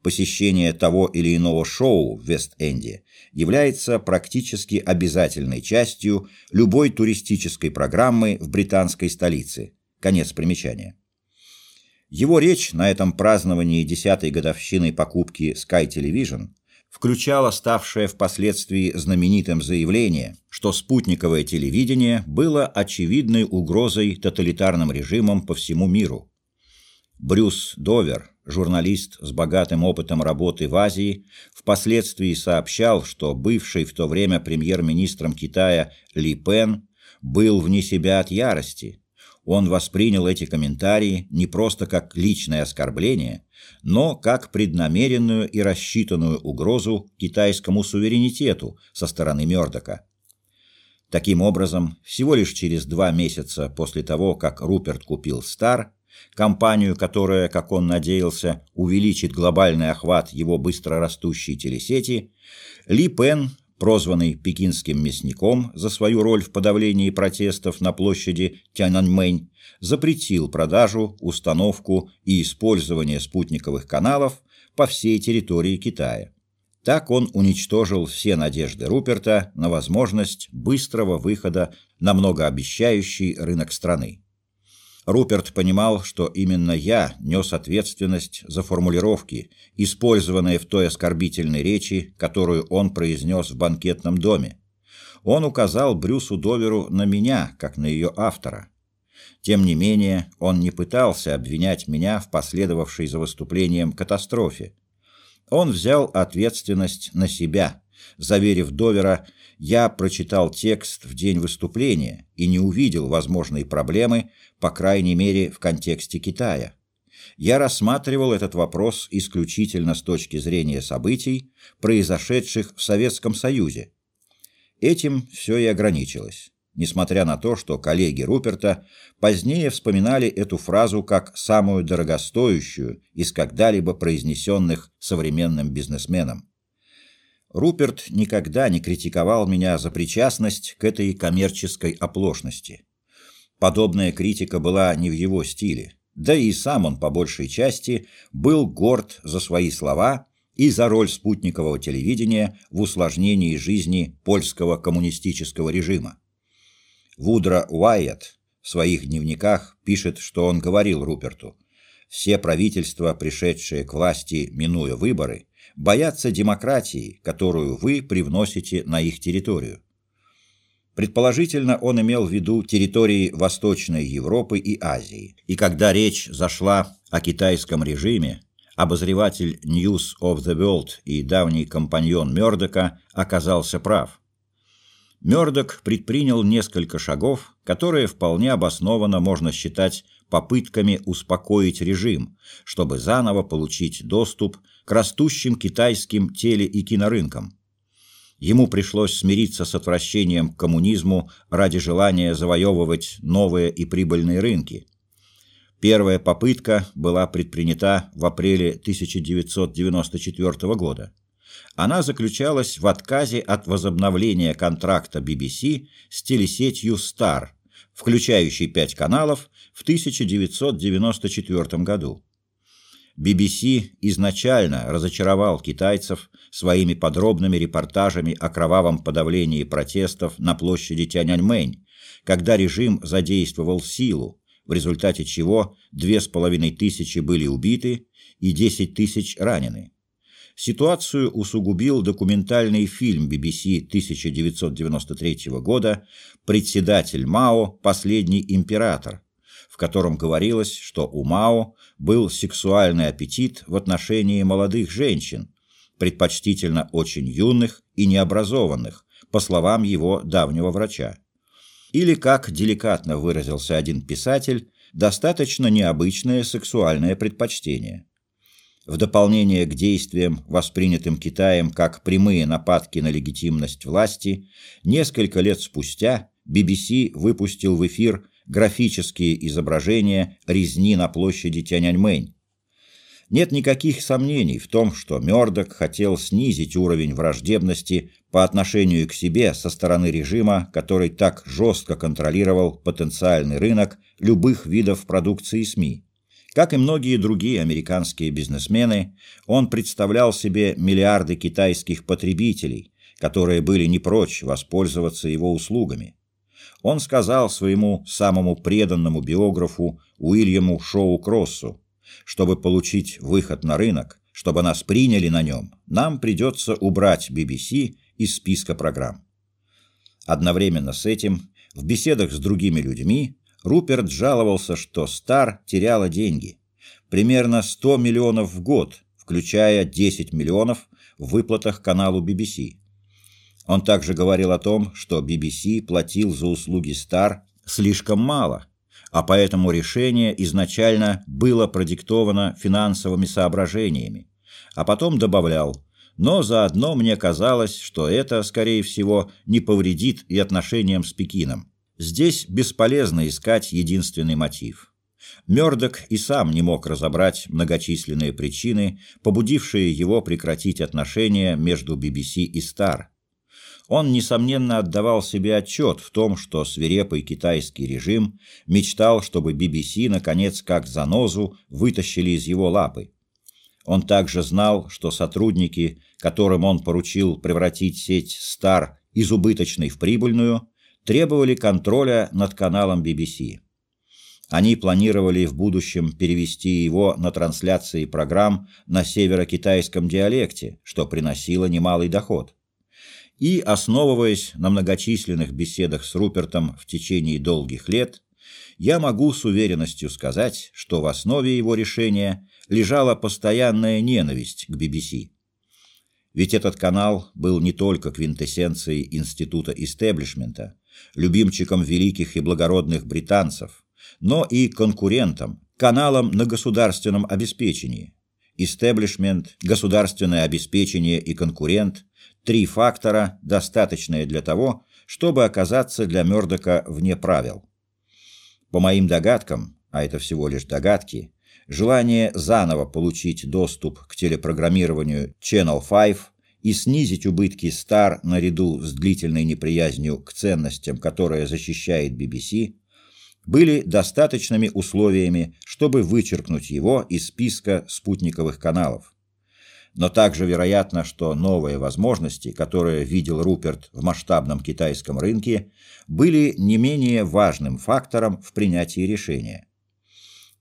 Посещение того или иного шоу в Вест-Энде является практически обязательной частью любой туристической программы в британской столице. Конец примечания. Его речь на этом праздновании десятой годовщины покупки Sky Television включала ставшее впоследствии знаменитым заявление, что спутниковое телевидение было очевидной угрозой тоталитарным режимам по всему миру. Брюс Довер, журналист с богатым опытом работы в Азии, впоследствии сообщал, что бывший в то время премьер-министром Китая Ли Пен был вне себя от ярости. Он воспринял эти комментарии не просто как личное оскорбление, но как преднамеренную и рассчитанную угрозу китайскому суверенитету со стороны Мёрдока. Таким образом, всего лишь через два месяца после того, как Руперт купил «Стар», компанию, которая, как он надеялся, увеличит глобальный охват его быстро растущей телесети, Ли Пен, прозванный пекинским мясником за свою роль в подавлении протестов на площади Тяньаньмэнь, запретил продажу, установку и использование спутниковых каналов по всей территории Китая. Так он уничтожил все надежды Руперта на возможность быстрого выхода на многообещающий рынок страны. Руперт понимал, что именно я нес ответственность за формулировки, использованные в той оскорбительной речи, которую он произнес в банкетном доме. Он указал Брюсу Доверу на меня, как на ее автора. Тем не менее, он не пытался обвинять меня в последовавшей за выступлением катастрофе. Он взял ответственность на себя, заверив Довера, я прочитал текст в день выступления и не увидел возможной проблемы, по крайней мере, в контексте Китая. Я рассматривал этот вопрос исключительно с точки зрения событий, произошедших в Советском Союзе. Этим все и ограничилось, несмотря на то, что коллеги Руперта позднее вспоминали эту фразу как самую дорогостоящую из когда-либо произнесенных современным бизнесменом. Руперт никогда не критиковал меня за причастность к этой коммерческой оплошности. Подобная критика была не в его стиле, да и сам он по большей части был горд за свои слова и за роль спутникового телевидения в усложнении жизни польского коммунистического режима. Вудро Уайетт в своих дневниках пишет, что он говорил Руперту «Все правительства, пришедшие к власти, минуя выборы, боятся демократии, которую вы привносите на их территорию. Предположительно, он имел в виду территории Восточной Европы и Азии. И когда речь зашла о китайском режиме, обозреватель News of the World и давний компаньон Мёрдока оказался прав. Мёрдок предпринял несколько шагов, которые вполне обоснованно можно считать попытками успокоить режим, чтобы заново получить доступ к растущим китайским теле- и кинорынкам. Ему пришлось смириться с отвращением к коммунизму ради желания завоевывать новые и прибыльные рынки. Первая попытка была предпринята в апреле 1994 года. Она заключалась в отказе от возобновления контракта BBC с телесетью Star, включающей пять каналов, в 1994 году. BBC изначально разочаровал китайцев своими подробными репортажами о кровавом подавлении протестов на площади Тяньаньмэнь, когда режим задействовал силу, в результате чего две с половиной тысячи были убиты и 10 тысяч ранены. Ситуацию усугубил документальный фильм BBC 1993 года «Председатель Мао. Последний император», в котором говорилось, что у Мао был сексуальный аппетит в отношении молодых женщин, предпочтительно очень юных и необразованных, по словам его давнего врача. Или, как деликатно выразился один писатель, достаточно необычное сексуальное предпочтение. В дополнение к действиям, воспринятым Китаем как прямые нападки на легитимность власти, несколько лет спустя BBC выпустил в эфир графические изображения резни на площади Тяньаньмэнь, нет никаких сомнений в том, что Мёрдок хотел снизить уровень враждебности по отношению к себе со стороны режима, который так жестко контролировал потенциальный рынок любых видов продукции СМИ. Как и многие другие американские бизнесмены, он представлял себе миллиарды китайских потребителей, которые были не прочь воспользоваться его услугами. Он сказал своему самому преданному биографу Уильяму Шоу Кроссу, чтобы получить выход на рынок, чтобы нас приняли на нем, нам придется убрать BBC из списка программ. Одновременно с этим, в беседах с другими людьми, Руперт жаловался, что Стар теряла деньги. Примерно 100 миллионов в год, включая 10 миллионов в выплатах каналу BBC. Он также говорил о том, что BBC платил за услуги Стар слишком мало – а поэтому решение изначально было продиктовано финансовыми соображениями, а потом добавлял, но заодно мне казалось, что это, скорее всего, не повредит и отношениям с Пекином. Здесь бесполезно искать единственный мотив. Мёрдок и сам не мог разобрать многочисленные причины, побудившие его прекратить отношения между BBC и Star – он, несомненно, отдавал себе отчет в том, что свирепый китайский режим мечтал, чтобы BBC, наконец, как занозу, вытащили из его лапы. Он также знал, что сотрудники, которым он поручил превратить сеть Star из убыточной в прибыльную, требовали контроля над каналом BBC. Они планировали в будущем перевести его на трансляции программ на северокитайском диалекте, что приносило немалый доход и, основываясь на многочисленных беседах с Рупертом в течение долгих лет, я могу с уверенностью сказать, что в основе его решения лежала постоянная ненависть к BBC. Ведь этот канал был не только квинтэссенцией института истеблишмента, любимчиком великих и благородных британцев, но и конкурентом, каналом на государственном обеспечении. Истеблишмент, государственное обеспечение и конкурент Три фактора, достаточные для того, чтобы оказаться для Мёрдока вне правил. По моим догадкам, а это всего лишь догадки, желание заново получить доступ к телепрограммированию Channel 5 и снизить убытки Star наряду с длительной неприязнью к ценностям, которые защищает BBC, были достаточными условиями, чтобы вычеркнуть его из списка спутниковых каналов но также вероятно, что новые возможности, которые видел Руперт в масштабном китайском рынке, были не менее важным фактором в принятии решения.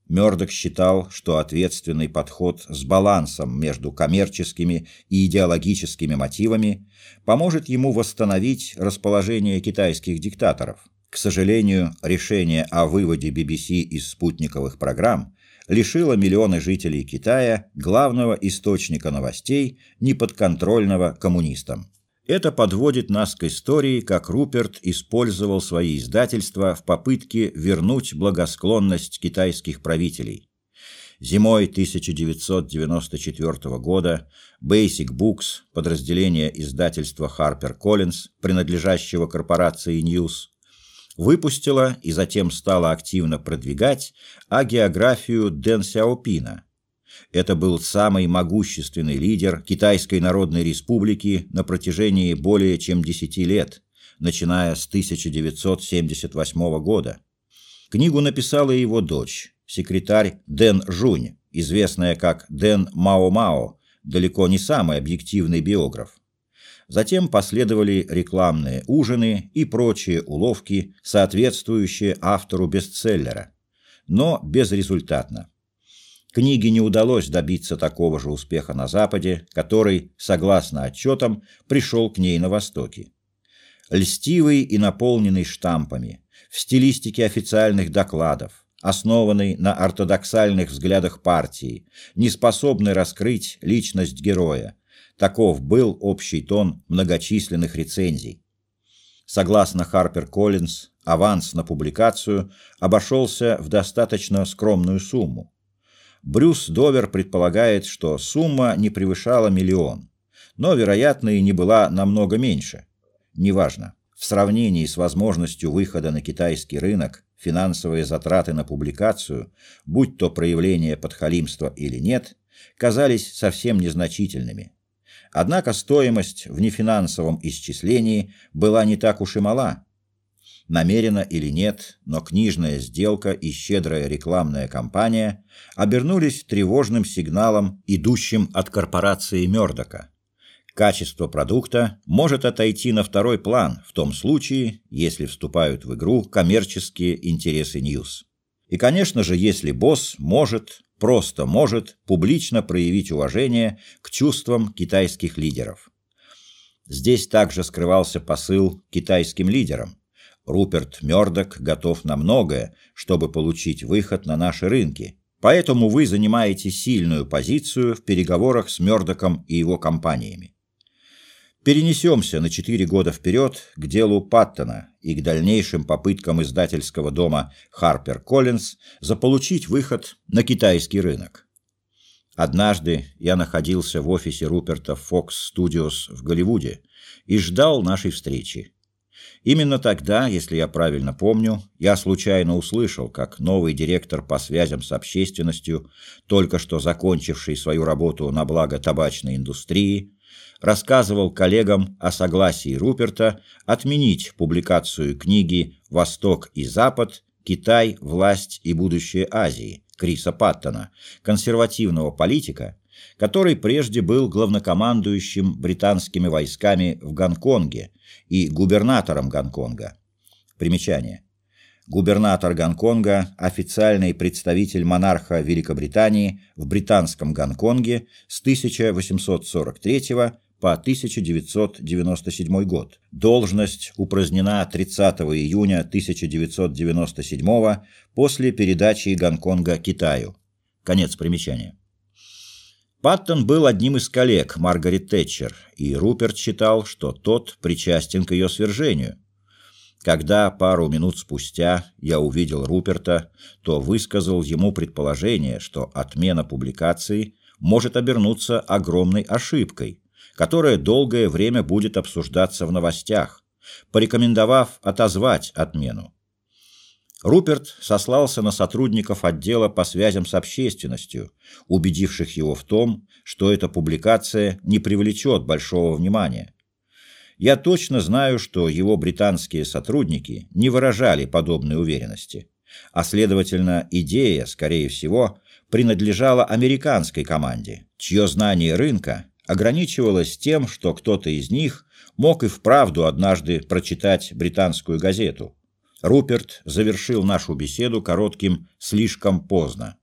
Мёрдок считал, что ответственный подход с балансом между коммерческими и идеологическими мотивами поможет ему восстановить расположение китайских диктаторов. К сожалению, решение о выводе BBC из спутниковых программ лишила миллионы жителей Китая главного источника новостей, неподконтрольного коммунистам. Это подводит нас к истории, как Руперт использовал свои издательства в попытке вернуть благосклонность китайских правителей. Зимой 1994 года Basic Books, подразделение издательства HarperCollins, принадлежащего корпорации News, выпустила и затем стала активно продвигать агеографию Дэн Сяопина. Это был самый могущественный лидер Китайской Народной Республики на протяжении более чем 10 лет, начиная с 1978 года. Книгу написала его дочь, секретарь Дэн Жунь, известная как Дэн Мао-Мао, далеко не самый объективный биограф. Затем последовали рекламные ужины и прочие уловки, соответствующие автору бестселлера, но безрезультатно. Книге не удалось добиться такого же успеха на Западе, который, согласно отчетам, пришел к ней на Востоке. Льстивый и наполненный штампами, в стилистике официальных докладов, основанный на ортодоксальных взглядах партии, не способный раскрыть личность героя. Таков был общий тон многочисленных рецензий. Согласно Харпер Коллинз, аванс на публикацию обошелся в достаточно скромную сумму. Брюс Довер предполагает, что сумма не превышала миллион, но, вероятно, и не была намного меньше. Неважно. В сравнении с возможностью выхода на китайский рынок финансовые затраты на публикацию, будь то проявление подхалимства или нет, казались совсем незначительными. Однако стоимость в нефинансовом исчислении была не так уж и мала. Намеренно или нет, но книжная сделка и щедрая рекламная кампания обернулись тревожным сигналом, идущим от корпорации Мёрдока. Качество продукта может отойти на второй план в том случае, если вступают в игру коммерческие интересы Ньюс. И, конечно же, если босс может, просто может публично проявить уважение к чувствам китайских лидеров. Здесь также скрывался посыл китайским лидерам. Руперт Мёрдок готов на многое, чтобы получить выход на наши рынки, поэтому вы занимаете сильную позицию в переговорах с Мёрдоком и его компаниями. Перенесемся на четыре года вперед к делу Паттона и к дальнейшим попыткам издательского дома Harper Collins заполучить выход на китайский рынок. Однажды я находился в офисе Руперта Fox Studios в Голливуде и ждал нашей встречи. Именно тогда, если я правильно помню, я случайно услышал, как новый директор по связям с общественностью, только что закончивший свою работу на благо табачной индустрии, рассказывал коллегам о согласии Руперта отменить публикацию книги «Восток и Запад. Китай, власть и будущее Азии» Криса Паттона, консервативного политика, который прежде был главнокомандующим британскими войсками в Гонконге и губернатором Гонконга. Примечание. Губернатор Гонконга – официальный представитель монарха Великобритании в британском Гонконге с 1843 по 1997 год. Должность упразднена 30 июня 1997 после передачи Гонконга Китаю. Конец примечания. Паттон был одним из коллег Маргарет Тэтчер, и Руперт считал, что тот причастен к ее свержению. Когда пару минут спустя я увидел Руперта, то высказал ему предположение, что отмена публикации может обернуться огромной ошибкой – которое долгое время будет обсуждаться в новостях, порекомендовав отозвать отмену. Руперт сослался на сотрудников отдела по связям с общественностью, убедивших его в том, что эта публикация не привлечет большого внимания. Я точно знаю, что его британские сотрудники не выражали подобной уверенности, а, следовательно, идея, скорее всего, принадлежала американской команде, чье знание рынка ограничивалось тем, что кто-то из них мог и вправду однажды прочитать британскую газету. Руперт завершил нашу беседу коротким «слишком поздно».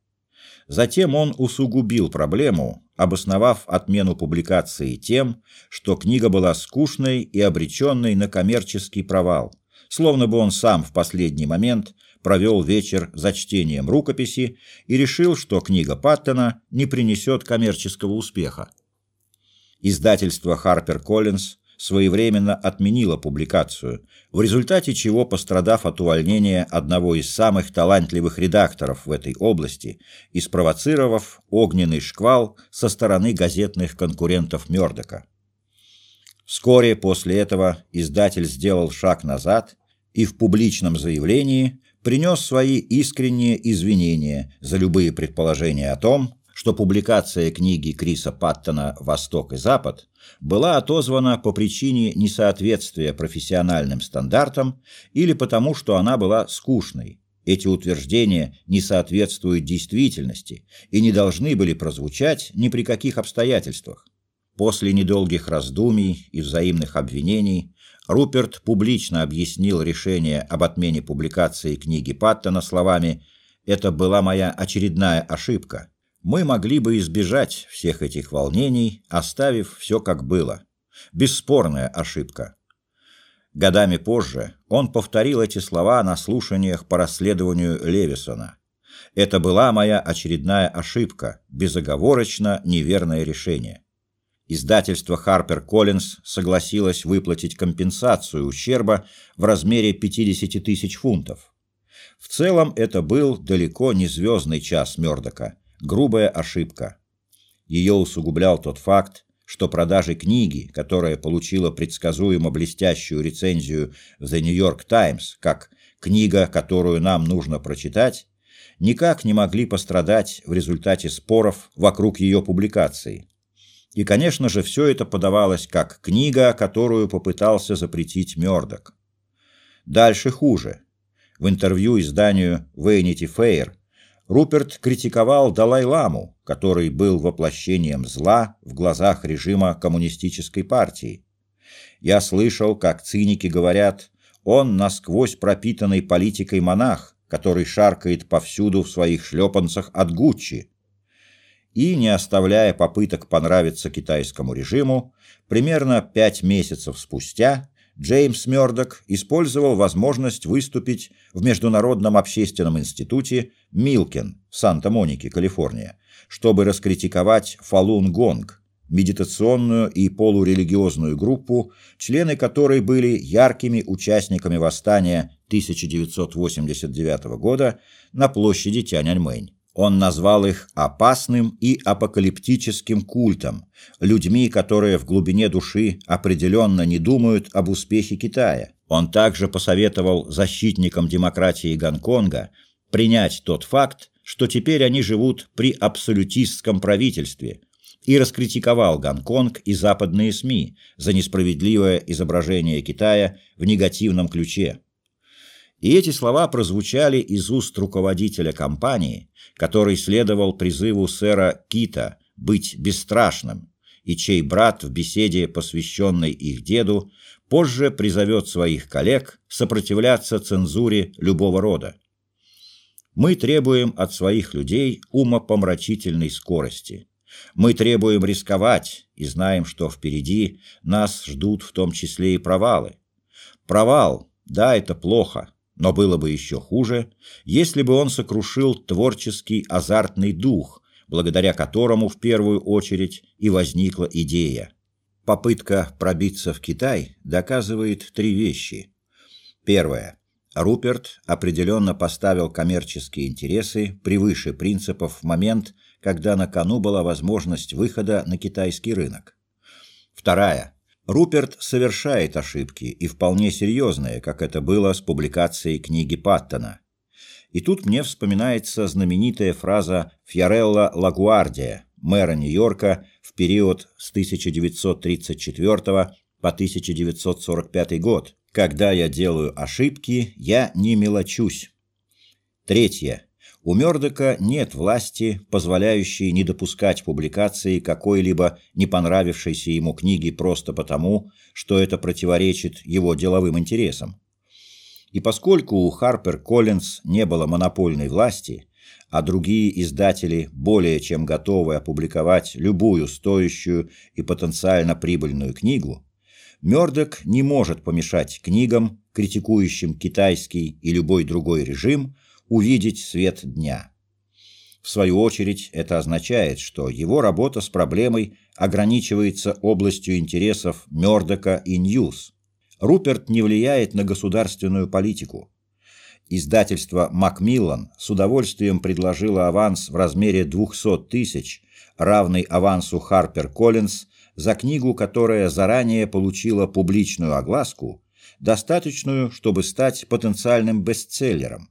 Затем он усугубил проблему, обосновав отмену публикации тем, что книга была скучной и обреченной на коммерческий провал, словно бы он сам в последний момент провел вечер за чтением рукописи и решил, что книга Паттона не принесет коммерческого успеха. Издательство HarperCollins своевременно отменило публикацию, в результате чего, пострадав от увольнения одного из самых талантливых редакторов в этой области и спровоцировав огненный шквал со стороны газетных конкурентов Мёрдока. Вскоре после этого издатель сделал шаг назад и в публичном заявлении принес свои искренние извинения за любые предположения о том, что публикация книги Криса Паттона «Восток и Запад» была отозвана по причине несоответствия профессиональным стандартам или потому, что она была скучной. Эти утверждения не соответствуют действительности и не должны были прозвучать ни при каких обстоятельствах. После недолгих раздумий и взаимных обвинений Руперт публично объяснил решение об отмене публикации книги Паттона словами «Это была моя очередная ошибка мы могли бы избежать всех этих волнений, оставив все как было. Бесспорная ошибка. Годами позже он повторил эти слова на слушаниях по расследованию Левисона. Это была моя очередная ошибка, безоговорочно неверное решение. Издательство Harper Collins согласилось выплатить компенсацию ущерба в размере 50 тысяч фунтов. В целом это был далеко не звездный час Мёрдока, грубая ошибка. Ее усугублял тот факт, что продажи книги, которая получила предсказуемо блестящую рецензию в The New York Times как «книга, которую нам нужно прочитать», никак не могли пострадать в результате споров вокруг ее публикации. И, конечно же, все это подавалось как книга, которую попытался запретить Мёрдок. Дальше хуже. В интервью изданию Vanity Fair Руперт критиковал Далай-ламу, который был воплощением зла в глазах режима коммунистической партии. Я слышал, как циники говорят, он насквозь пропитанный политикой монах, который шаркает повсюду в своих шлепанцах от Гуччи. И, не оставляя попыток понравиться китайскому режиму, примерно пять месяцев спустя Джеймс Мёрдок использовал возможность выступить в Международном общественном институте Милкен в Санта-Монике, Калифорния, чтобы раскритиковать Фалун Гонг, медитационную и полурелигиозную группу, члены которой были яркими участниками восстания 1989 года на площади Тяньаньмэнь. Он назвал их опасным и апокалиптическим культом, людьми, которые в глубине души определенно не думают об успехе Китая. Он также посоветовал защитникам демократии Гонконга принять тот факт, что теперь они живут при абсолютистском правительстве, и раскритиковал Гонконг и западные СМИ за несправедливое изображение Китая в негативном ключе. И эти слова прозвучали из уст руководителя компании, который следовал призыву сэра Кита быть бесстрашным, и чей брат в беседе, посвященной их деду, позже призовет своих коллег сопротивляться цензуре любого рода. Мы требуем от своих людей умопомрачительной скорости. Мы требуем рисковать и знаем, что впереди нас ждут в том числе и провалы. Провал, да, это плохо, но было бы еще хуже, если бы он сокрушил творческий азартный дух, благодаря которому в первую очередь и возникла идея. Попытка пробиться в Китай доказывает три вещи. Первое. Руперт определенно поставил коммерческие интересы превыше принципов в момент, когда на кону была возможность выхода на китайский рынок. Вторая. Руперт совершает ошибки, и вполне серьезные, как это было с публикацией книги Паттона. И тут мне вспоминается знаменитая фраза Фьорелла Лагуардия, мэра Нью-Йорка, в период с 1934 по 1945 год. «Когда я делаю ошибки, я не мелочусь». Третье. У Мёрдока нет власти, позволяющей не допускать публикации какой-либо не понравившейся ему книги просто потому, что это противоречит его деловым интересам. И поскольку у Харпер Коллинз не было монопольной власти, а другие издатели более чем готовы опубликовать любую стоящую и потенциально прибыльную книгу, Мёрдок не может помешать книгам, критикующим китайский и любой другой режим, увидеть свет дня. В свою очередь, это означает, что его работа с проблемой ограничивается областью интересов Мёрдока и Ньюс. Руперт не влияет на государственную политику. Издательство «Макмиллан» с удовольствием предложило аванс в размере 200 тысяч, равный авансу Харпер Коллинз, за книгу, которая заранее получила публичную огласку, достаточную, чтобы стать потенциальным бестселлером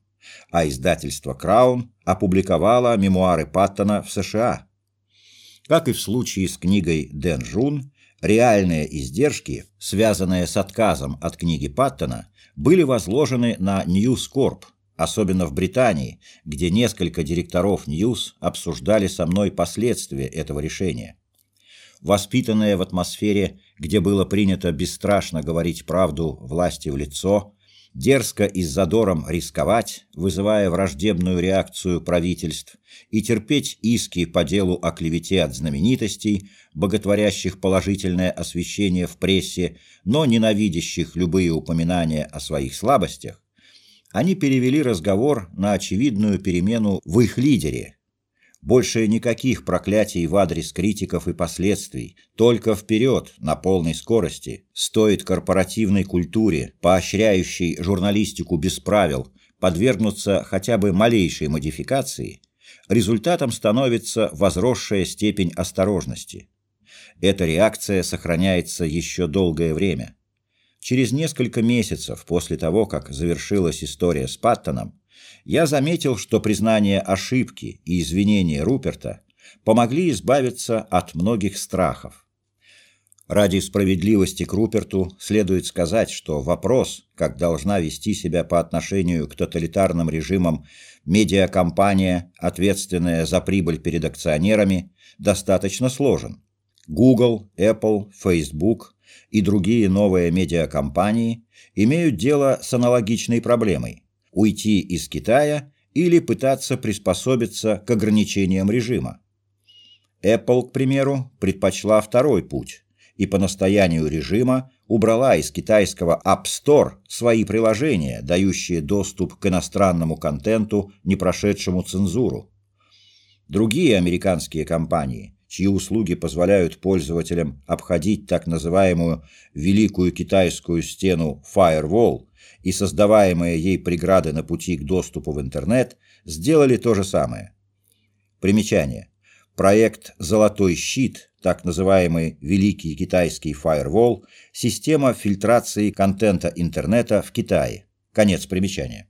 а издательство «Краун» опубликовало мемуары Паттона в США. Как и в случае с книгой «Дэн Жун», реальные издержки, связанные с отказом от книги Паттона, были возложены на News Corp, особенно в Британии, где несколько директоров News обсуждали со мной последствия этого решения. Воспитанная в атмосфере, где было принято бесстрашно говорить правду власти в лицо, дерзко и с задором рисковать, вызывая враждебную реакцию правительств, и терпеть иски по делу о клевете от знаменитостей, боготворящих положительное освещение в прессе, но ненавидящих любые упоминания о своих слабостях, они перевели разговор на очевидную перемену в их лидере. Больше никаких проклятий в адрес критиков и последствий, только вперед, на полной скорости, стоит корпоративной культуре, поощряющей журналистику без правил, подвергнуться хотя бы малейшей модификации, результатом становится возросшая степень осторожности. Эта реакция сохраняется еще долгое время. Через несколько месяцев после того, как завершилась история с Паттоном, я заметил, что признание ошибки и извинения Руперта помогли избавиться от многих страхов. Ради справедливости к Руперту следует сказать, что вопрос, как должна вести себя по отношению к тоталитарным режимам медиакомпания, ответственная за прибыль перед акционерами, достаточно сложен. Google, Apple, Facebook и другие новые медиакомпании имеют дело с аналогичной проблемой – уйти из Китая или пытаться приспособиться к ограничениям режима. Apple, к примеру, предпочла второй путь и по настоянию режима убрала из китайского App Store свои приложения, дающие доступ к иностранному контенту, не прошедшему цензуру. Другие американские компании – чьи услуги позволяют пользователям обходить так называемую «великую китайскую стену» Firewall и создаваемые ей преграды на пути к доступу в интернет, сделали то же самое. Примечание. Проект «Золотой щит», так называемый «Великий китайский Firewall», система фильтрации контента интернета в Китае. Конец примечания.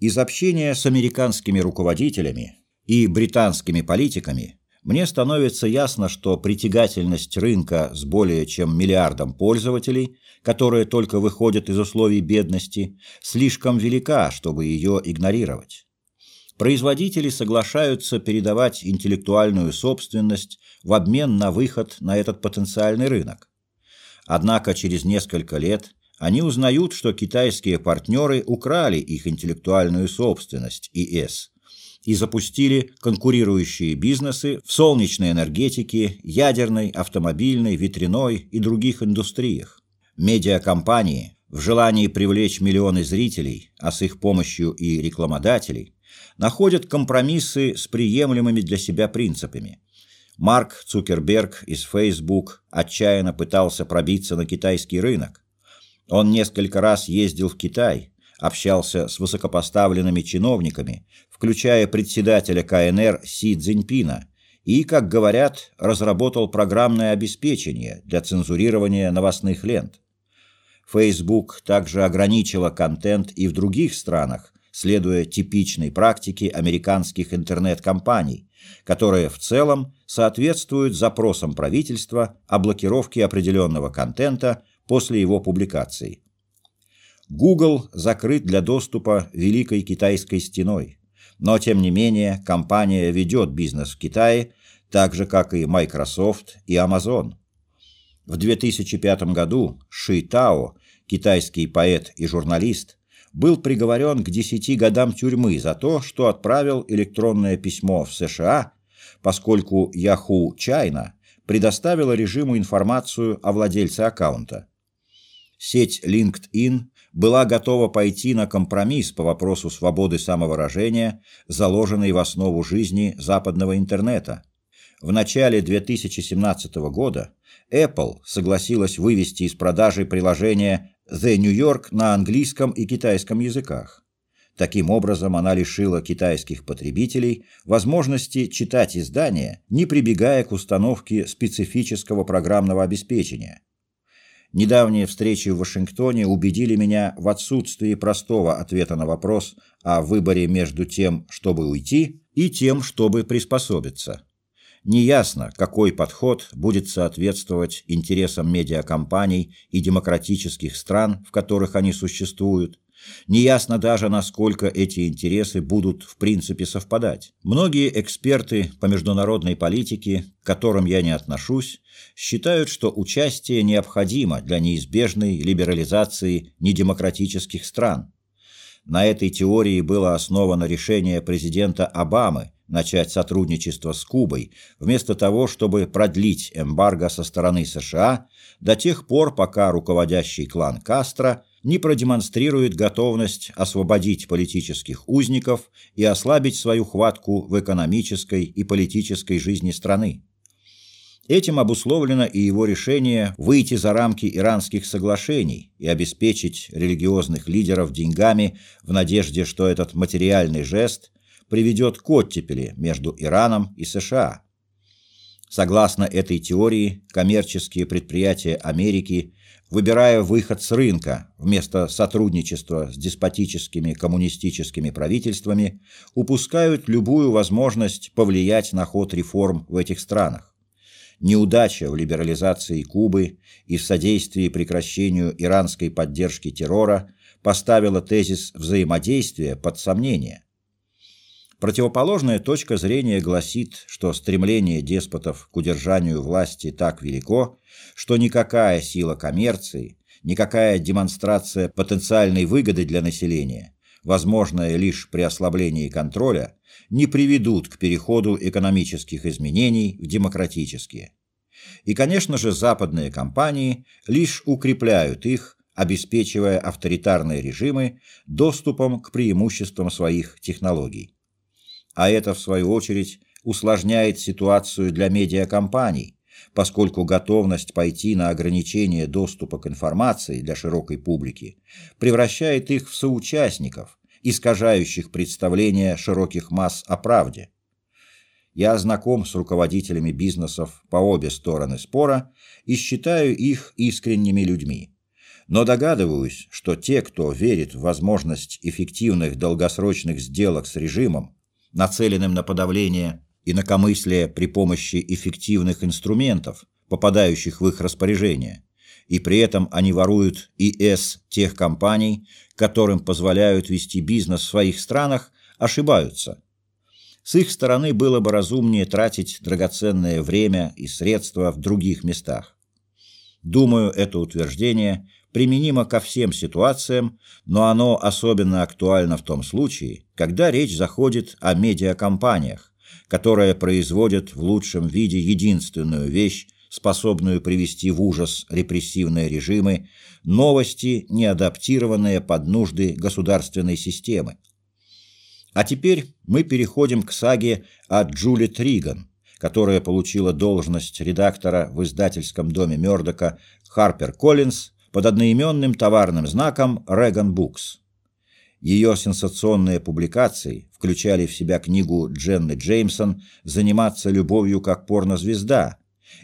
Из общения с американскими руководителями и британскими политиками мне становится ясно, что притягательность рынка с более чем миллиардом пользователей, которая только выходит из условий бедности, слишком велика, чтобы ее игнорировать. Производители соглашаются передавать интеллектуальную собственность в обмен на выход на этот потенциальный рынок. Однако через несколько лет они узнают, что китайские партнеры украли их интеллектуальную собственность, ИС, и запустили конкурирующие бизнесы в солнечной энергетике, ядерной, автомобильной, ветряной и других индустриях. Медиакомпании в желании привлечь миллионы зрителей, а с их помощью и рекламодателей, находят компромиссы с приемлемыми для себя принципами. Марк Цукерберг из Facebook отчаянно пытался пробиться на китайский рынок. Он несколько раз ездил в Китай, общался с высокопоставленными чиновниками, включая председателя КНР Си Цзиньпина, и, как говорят, разработал программное обеспечение для цензурирования новостных лент. Facebook также ограничила контент и в других странах, следуя типичной практике американских интернет-компаний, которые в целом соответствуют запросам правительства о блокировке определенного контента после его публикации. Google закрыт для доступа Великой Китайской стеной. Но, тем не менее, компания ведет бизнес в Китае, так же, как и Microsoft и Amazon. В 2005 году Ши Тао, китайский поэт и журналист, был приговорен к 10 годам тюрьмы за то, что отправил электронное письмо в США, поскольку Yahoo China предоставила режиму информацию о владельце аккаунта. Сеть LinkedIn была готова пойти на компромисс по вопросу свободы самовыражения, заложенной в основу жизни западного интернета. В начале 2017 года Apple согласилась вывести из продажи приложение The New York на английском и китайском языках. Таким образом, она лишила китайских потребителей возможности читать издания, не прибегая к установке специфического программного обеспечения – Недавние встречи в Вашингтоне убедили меня в отсутствии простого ответа на вопрос о выборе между тем, чтобы уйти, и тем, чтобы приспособиться. Неясно, какой подход будет соответствовать интересам медиакомпаний и демократических стран, в которых они существуют, Неясно даже, насколько эти интересы будут в принципе совпадать. Многие эксперты по международной политике, к которым я не отношусь, считают, что участие необходимо для неизбежной либерализации недемократических стран. На этой теории было основано решение президента Обамы начать сотрудничество с Кубой, вместо того, чтобы продлить эмбарго со стороны США до тех пор, пока руководящий клан Кастро – не продемонстрирует готовность освободить политических узников и ослабить свою хватку в экономической и политической жизни страны. Этим обусловлено и его решение выйти за рамки иранских соглашений и обеспечить религиозных лидеров деньгами в надежде, что этот материальный жест приведет к оттепели между Ираном и США. Согласно этой теории, коммерческие предприятия Америки, выбирая выход с рынка вместо сотрудничества с деспотическими коммунистическими правительствами, упускают любую возможность повлиять на ход реформ в этих странах. Неудача в либерализации Кубы и в содействии прекращению иранской поддержки террора поставила тезис взаимодействия под сомнение. Противоположная точка зрения гласит, что стремление деспотов к удержанию власти так велико, что никакая сила коммерции, никакая демонстрация потенциальной выгоды для населения, возможная лишь при ослаблении контроля, не приведут к переходу экономических изменений в демократические. И, конечно же, западные компании лишь укрепляют их, обеспечивая авторитарные режимы доступом к преимуществам своих технологий а это, в свою очередь, усложняет ситуацию для медиакомпаний, поскольку готовность пойти на ограничение доступа к информации для широкой публики превращает их в соучастников, искажающих представление широких масс о правде. Я знаком с руководителями бизнесов по обе стороны спора и считаю их искренними людьми. Но догадываюсь, что те, кто верит в возможность эффективных долгосрочных сделок с режимом, нацеленным на подавление инакомыслия при помощи эффективных инструментов, попадающих в их распоряжение, и при этом они воруют ИС тех компаний, которым позволяют вести бизнес в своих странах, ошибаются. С их стороны было бы разумнее тратить драгоценное время и средства в других местах. Думаю, это утверждение применимо ко всем ситуациям, но оно особенно актуально в том случае, когда речь заходит о медиакомпаниях, которые производят в лучшем виде единственную вещь, способную привести в ужас репрессивные режимы, новости, не адаптированные под нужды государственной системы. А теперь мы переходим к саге о Джули Триган, которая получила должность редактора в издательском доме Мёрдока Harper Collins под одноименным товарным знаком Reagan Books. Ее сенсационные публикации включали в себя книгу Дженны Джеймсон «Заниматься любовью как порнозвезда»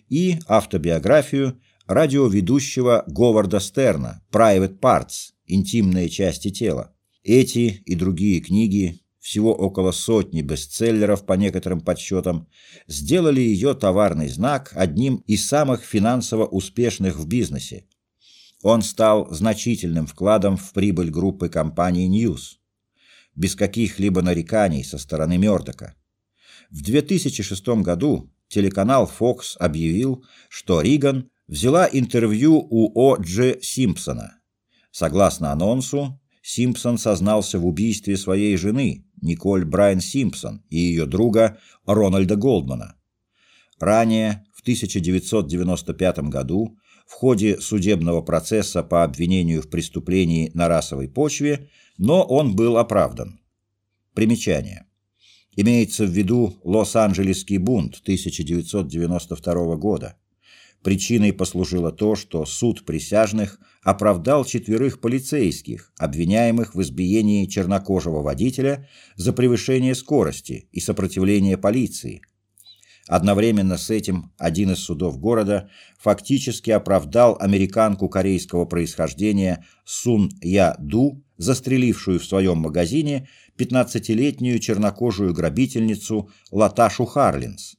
и автобиографию радиоведущего Говарда Стерна «Private Parts. Интимные части тела». Эти и другие книги, всего около сотни бестселлеров по некоторым подсчетам, сделали ее товарный знак одним из самых финансово успешных в бизнесе, он стал значительным вкладом в прибыль группы компании News, без каких-либо нареканий со стороны Мёрдока. В 2006 году телеканал Fox объявил, что Риган взяла интервью у О. Дж. Симпсона. Согласно анонсу, Симпсон сознался в убийстве своей жены, Николь Брайан Симпсон, и ее друга Рональда Голдмана. Ранее, в 1995 году, в ходе судебного процесса по обвинению в преступлении на расовой почве, но он был оправдан. Примечание. Имеется в виду Лос-Анджелесский бунт 1992 года. Причиной послужило то, что суд присяжных оправдал четверых полицейских, обвиняемых в избиении чернокожего водителя за превышение скорости и сопротивление полиции – Одновременно с этим один из судов города фактически оправдал американку корейского происхождения Сун Я Ду, застрелившую в своем магазине 15-летнюю чернокожую грабительницу Латашу Харлинс.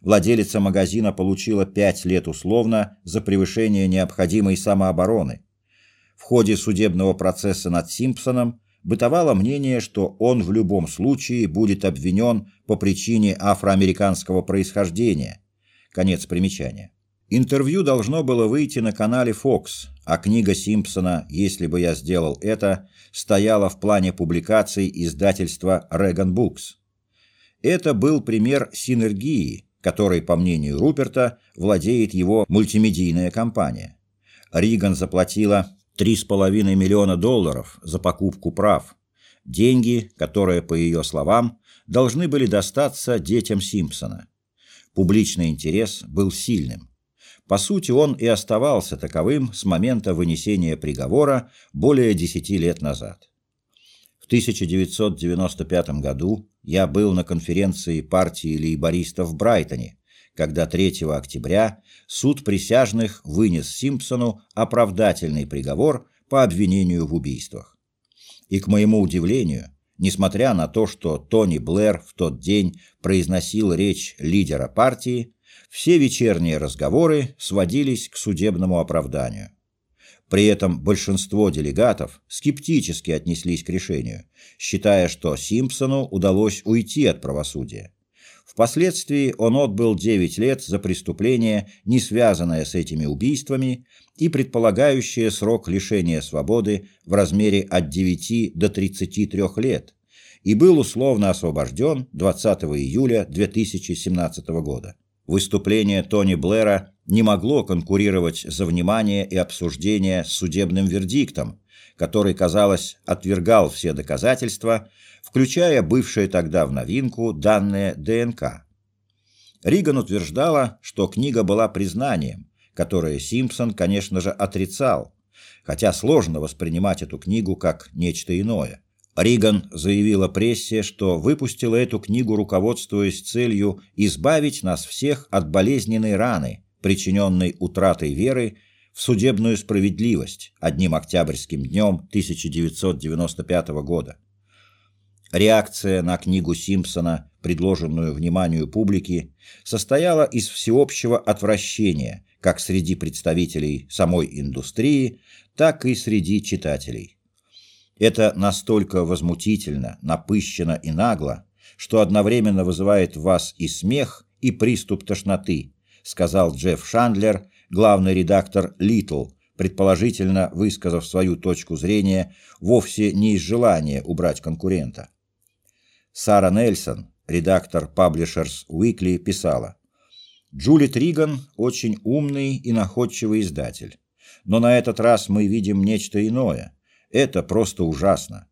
Владелица магазина получила 5 лет условно за превышение необходимой самообороны. В ходе судебного процесса над Симпсоном бытовало мнение, что он в любом случае будет обвинен по причине афроамериканского происхождения. Конец примечания. Интервью должно было выйти на канале Fox, а книга Симпсона «Если бы я сделал это» стояла в плане публикаций издательства Reagan Books. Это был пример синергии, которой, по мнению Руперта, владеет его мультимедийная компания. Риган заплатила 3,5 миллиона долларов за покупку прав. Деньги, которые, по ее словам, должны были достаться детям Симпсона. Публичный интерес был сильным. По сути, он и оставался таковым с момента вынесения приговора более 10 лет назад. В 1995 году я был на конференции партии лейбористов в Брайтоне, когда 3 октября суд присяжных вынес Симпсону оправдательный приговор по обвинению в убийствах. И, к моему удивлению, несмотря на то, что Тони Блэр в тот день произносил речь лидера партии, все вечерние разговоры сводились к судебному оправданию. При этом большинство делегатов скептически отнеслись к решению, считая, что Симпсону удалось уйти от правосудия. Впоследствии он отбыл 9 лет за преступление, не связанное с этими убийствами и предполагающее срок лишения свободы в размере от 9 до 33 лет, и был условно освобожден 20 июля 2017 года. Выступление Тони Блэра не могло конкурировать за внимание и обсуждение с судебным вердиктом, который, казалось, отвергал все доказательства, включая бывшие тогда в новинку данные ДНК. Риган утверждала, что книга была признанием, которое Симпсон, конечно же, отрицал, хотя сложно воспринимать эту книгу как нечто иное. Риган заявила прессе, что выпустила эту книгу, руководствуясь целью избавить нас всех от болезненной раны, причиненной утратой веры в судебную справедливость одним октябрьским днем 1995 года. Реакция на книгу Симпсона, предложенную вниманию публики, состояла из всеобщего отвращения как среди представителей самой индустрии, так и среди читателей. Это настолько возмутительно, напыщенно и нагло, что одновременно вызывает в вас и смех, и приступ тошноты, сказал Джефф Шандлер, главный редактор «Литл», предположительно высказав свою точку зрения вовсе не из желания убрать конкурента. Сара Нельсон, редактор Publishers Weekly, писала «Джули Триган очень умный и находчивый издатель. Но на этот раз мы видим нечто иное. Это просто ужасно».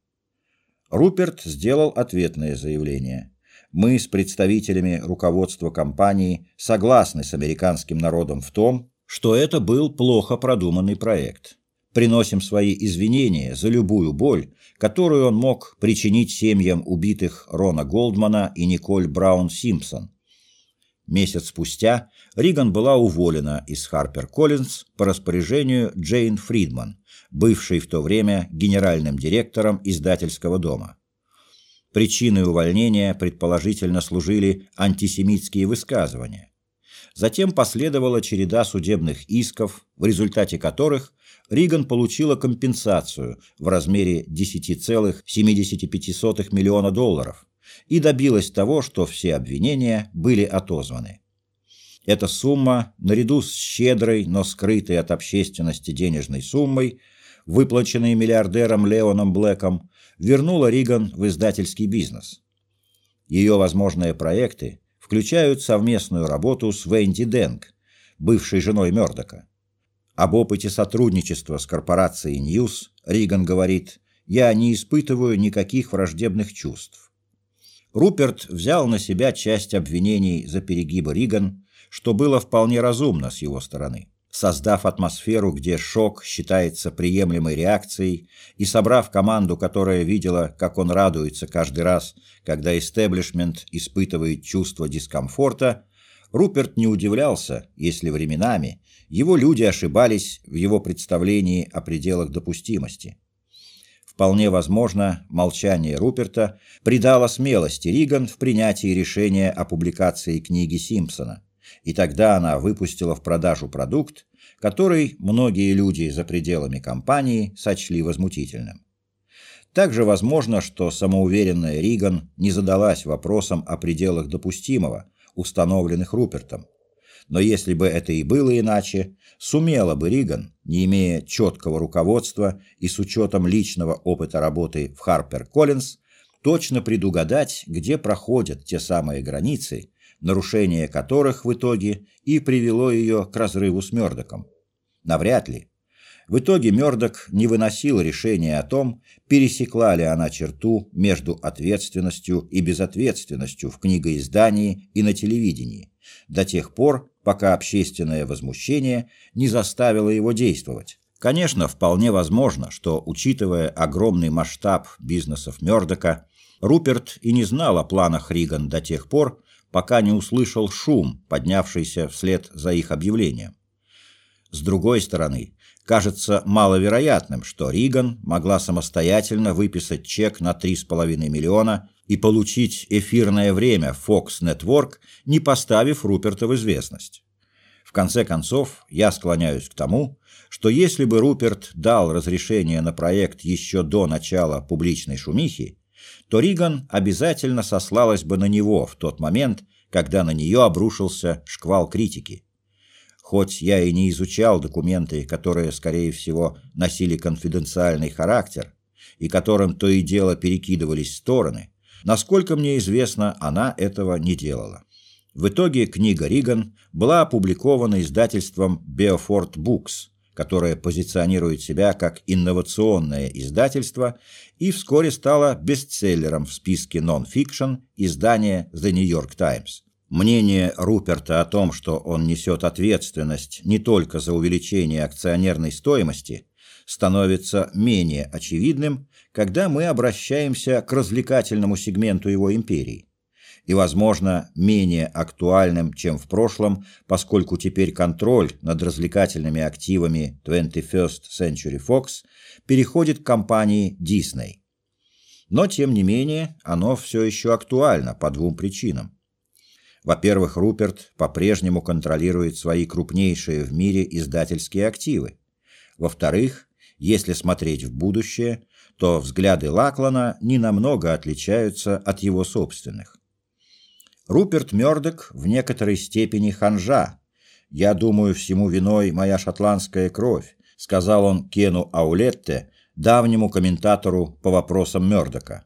Руперт сделал ответное заявление. Мы с представителями руководства компании согласны с американским народом в том, что это был плохо продуманный проект приносим свои извинения за любую боль, которую он мог причинить семьям убитых Рона Голдмана и Николь Браун Симпсон. Месяц спустя Риган была уволена из Харпер Коллинз по распоряжению Джейн Фридман, бывшей в то время генеральным директором издательского дома. Причиной увольнения предположительно служили антисемитские высказывания. Затем последовала череда судебных исков, в результате которых Риган получила компенсацию в размере 10,75 миллиона долларов и добилась того, что все обвинения были отозваны. Эта сумма, наряду с щедрой, но скрытой от общественности денежной суммой, выплаченной миллиардером Леоном Блэком, вернула Риган в издательский бизнес. Ее возможные проекты включают совместную работу с Венди Денг, бывшей женой Мёрдока. Об опыте сотрудничества с корпорацией News Риган говорит «Я не испытываю никаких враждебных чувств». Руперт взял на себя часть обвинений за перегибы Риган, что было вполне разумно с его стороны. Создав атмосферу, где шок считается приемлемой реакцией, и собрав команду, которая видела, как он радуется каждый раз, когда истеблишмент испытывает чувство дискомфорта, Руперт не удивлялся, если временами его люди ошибались в его представлении о пределах допустимости. Вполне возможно, молчание Руперта придало смелости Риган в принятии решения о публикации книги Симпсона, и тогда она выпустила в продажу продукт, который многие люди за пределами компании сочли возмутительным. Также возможно, что самоуверенная Риган не задалась вопросом о пределах допустимого, установленных Рупертом, но если бы это и было иначе, сумела бы Риган, не имея четкого руководства и с учетом личного опыта работы в Харпер Коллинз, точно предугадать, где проходят те самые границы, нарушение которых в итоге и привело ее к разрыву с Мёрдоком. Навряд ли. В итоге Мёрдок не выносил решения о том, пересекла ли она черту между ответственностью и безответственностью в книгоиздании и на телевидении, до тех пор, пока общественное возмущение не заставило его действовать. Конечно, вполне возможно, что, учитывая огромный масштаб бизнесов Мёрдока, Руперт и не знал о планах Риган до тех пор, пока не услышал шум, поднявшийся вслед за их объявлением. С другой стороны, кажется маловероятным, что Риган могла самостоятельно выписать чек на 3,5 миллиона и получить эфирное время Fox Network, не поставив Руперта в известность. В конце концов, я склоняюсь к тому, что если бы Руперт дал разрешение на проект еще до начала публичной шумихи, то Риган обязательно сослалась бы на него в тот момент, когда на нее обрушился шквал критики. Хоть я и не изучал документы, которые, скорее всего, носили конфиденциальный характер, и которым то и дело перекидывались стороны, насколько мне известно, она этого не делала. В итоге книга Риган была опубликована издательством Beaufort Books – которое позиционирует себя как инновационное издательство и вскоре стало бестселлером в списке нон-фикшн издания The New York Times. Мнение Руперта о том, что он несет ответственность не только за увеличение акционерной стоимости, становится менее очевидным, когда мы обращаемся к развлекательному сегменту его империи и, возможно, менее актуальным, чем в прошлом, поскольку теперь контроль над развлекательными активами 21st Century Fox переходит к компании Disney. Но, тем не менее, оно все еще актуально по двум причинам. Во-первых, Руперт по-прежнему контролирует свои крупнейшие в мире издательские активы. Во-вторых, если смотреть в будущее, то взгляды Лаклана не намного отличаются от его собственных. Руперт Мёрдок в некоторой степени ханжа. Я думаю, всему виной моя шотландская кровь, сказал он Кену Аулетте, давнему комментатору по вопросам Мёрдока.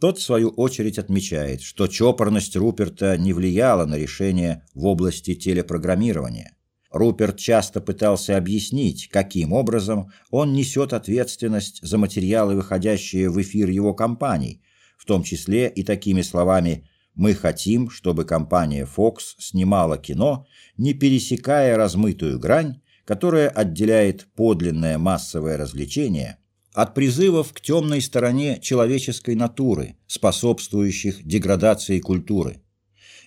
Тот, в свою очередь, отмечает, что чопорность Руперта не влияла на решение в области телепрограммирования. Руперт часто пытался объяснить, каким образом он несет ответственность за материалы, выходящие в эфир его компаний, в том числе и такими словами мы хотим, чтобы компания Fox снимала кино, не пересекая размытую грань, которая отделяет подлинное массовое развлечение от призывов к темной стороне человеческой натуры, способствующих деградации культуры.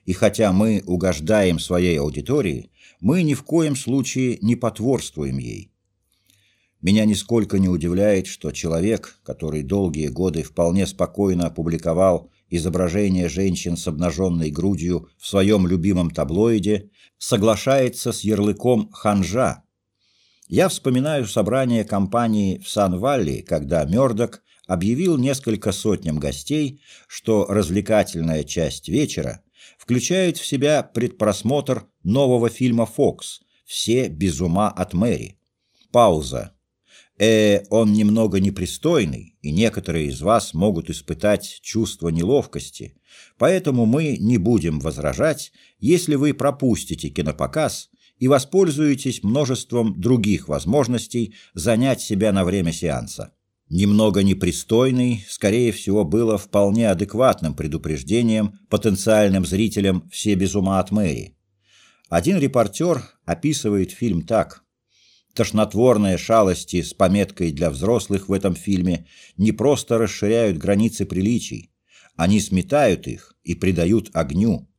И хотя мы угождаем своей аудитории, мы ни в коем случае не потворствуем ей. Меня нисколько не удивляет, что человек, который долгие годы вполне спокойно опубликовал изображение женщин с обнаженной грудью в своем любимом таблоиде, соглашается с ярлыком «ханжа». Я вспоминаю собрание компании в Сан-Валли, когда Мёрдок объявил несколько сотням гостей, что развлекательная часть вечера включает в себя предпросмотр нового фильма «Фокс» «Все без ума от Мэри». Пауза э, он немного непристойный, и некоторые из вас могут испытать чувство неловкости, поэтому мы не будем возражать, если вы пропустите кинопоказ и воспользуетесь множеством других возможностей занять себя на время сеанса. Немного непристойный, скорее всего, было вполне адекватным предупреждением потенциальным зрителям «Все без ума от Мэри». Один репортер описывает фильм так – Тошнотворные шалости с пометкой для взрослых в этом фильме не просто расширяют границы приличий, они сметают их и придают огню.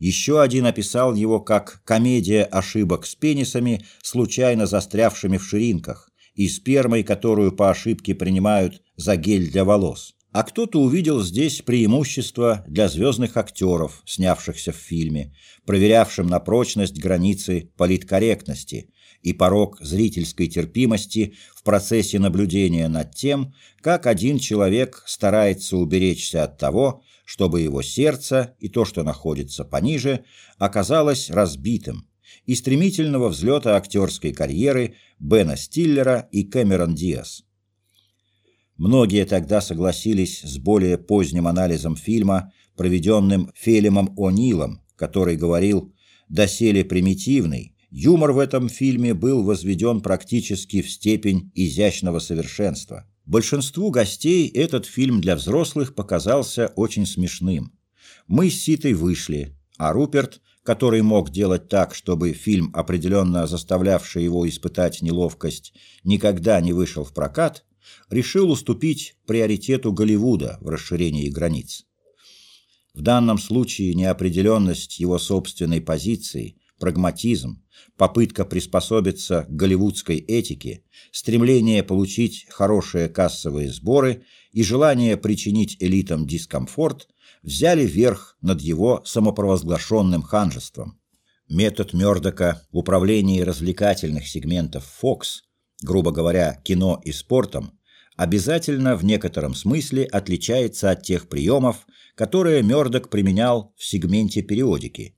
Еще один описал его как комедия ошибок с пенисами, случайно застрявшими в ширинках, и спермой, которую по ошибке принимают за гель для волос. А кто-то увидел здесь преимущество для звездных актеров, снявшихся в фильме, проверявшим на прочность границы политкорректности – и порог зрительской терпимости в процессе наблюдения над тем, как один человек старается уберечься от того, чтобы его сердце и то, что находится пониже, оказалось разбитым, и стремительного взлета актерской карьеры Бена Стиллера и Кэмерон Диас. Многие тогда согласились с более поздним анализом фильма, проведенным Фелемом О'Нилом, который говорил «доселе примитивный, Юмор в этом фильме был возведен практически в степень изящного совершенства. Большинству гостей этот фильм для взрослых показался очень смешным. Мы с Ситой вышли, а Руперт, который мог делать так, чтобы фильм, определенно заставлявший его испытать неловкость, никогда не вышел в прокат, решил уступить приоритету Голливуда в расширении границ. В данном случае неопределенность его собственной позиции, прагматизм, попытка приспособиться к голливудской этике, стремление получить хорошие кассовые сборы и желание причинить элитам дискомфорт взяли верх над его самопровозглашенным ханжеством. Метод Мёрдока в управлении развлекательных сегментов Fox, грубо говоря, кино и спортом, обязательно в некотором смысле отличается от тех приемов, которые Мёрдок применял в сегменте периодики.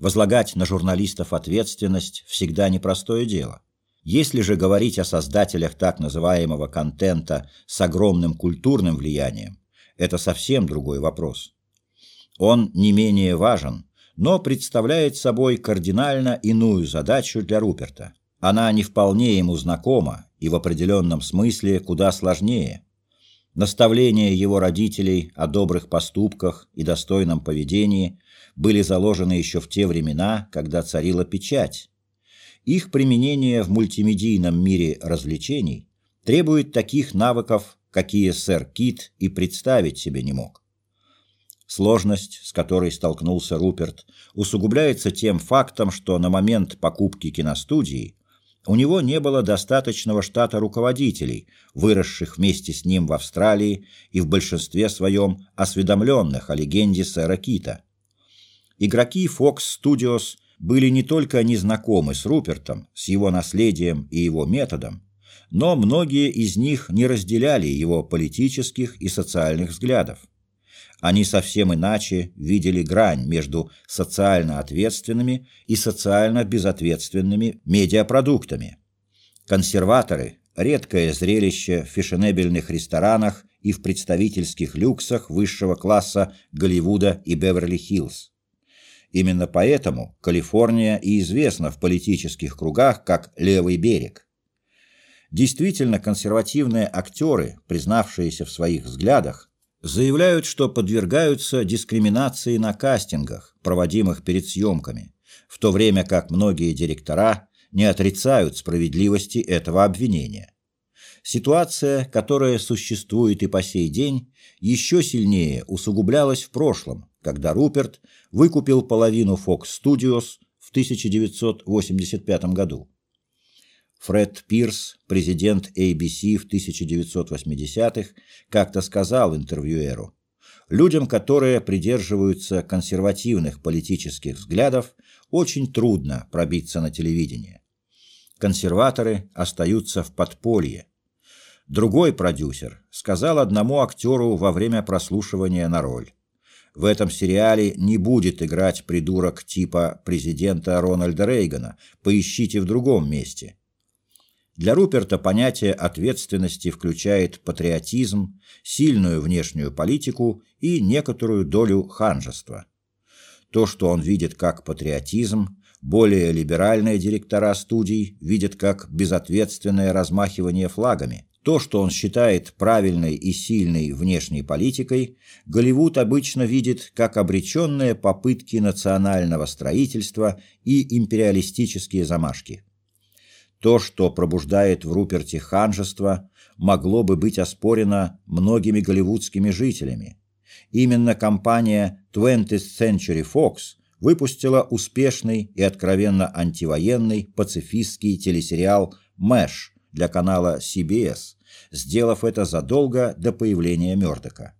Возлагать на журналистов ответственность всегда непростое дело. Если же говорить о создателях так называемого контента с огромным культурным влиянием, это совсем другой вопрос. Он не менее важен, но представляет собой кардинально иную задачу для Руперта. Она не вполне ему знакома и в определенном смысле куда сложнее. Наставления его родителей о добрых поступках и достойном поведении были заложены еще в те времена, когда царила печать. Их применение в мультимедийном мире развлечений требует таких навыков, какие сэр Кит и представить себе не мог. Сложность, с которой столкнулся Руперт, усугубляется тем фактом, что на момент покупки киностудии у него не было достаточного штата руководителей, выросших вместе с ним в Австралии и в большинстве своем осведомленных о легенде сэра Кита. Игроки Fox Studios были не только незнакомы с Рупертом, с его наследием и его методом, но многие из них не разделяли его политических и социальных взглядов. Они совсем иначе видели грань между социально ответственными и социально безответственными медиапродуктами. Консерваторы – редкое зрелище в фешенебельных ресторанах и в представительских люксах высшего класса Голливуда и Беверли-Хиллз. Именно поэтому Калифорния и известна в политических кругах как «левый берег». Действительно консервативные актеры, признавшиеся в своих взглядах, заявляют, что подвергаются дискриминации на кастингах, проводимых перед съемками, в то время как многие директора не отрицают справедливости этого обвинения. Ситуация, которая существует и по сей день, еще сильнее усугублялась в прошлом, когда Руперт выкупил половину Fox Studios в 1985 году. Фред Пирс, президент ABC в 1980-х, как-то сказал интервьюеру, «Людям, которые придерживаются консервативных политических взглядов, очень трудно пробиться на телевидение. Консерваторы остаются в подполье. Другой продюсер сказал одному актеру во время прослушивания на роль. В этом сериале не будет играть придурок типа президента Рональда Рейгана. Поищите в другом месте. Для Руперта понятие ответственности включает патриотизм, сильную внешнюю политику и некоторую долю ханжества. То, что он видит как патриотизм, более либеральные директора студий видят как безответственное размахивание флагами. То, что он считает правильной и сильной внешней политикой, Голливуд обычно видит как обреченные попытки национального строительства и империалистические замашки. То, что пробуждает в Руперте ханжество, могло бы быть оспорено многими голливудскими жителями. Именно компания 20th Century Fox выпустила успешный и откровенно антивоенный пацифистский телесериал «Мэш» для канала CBS, сделав это задолго до появления Мёрдока.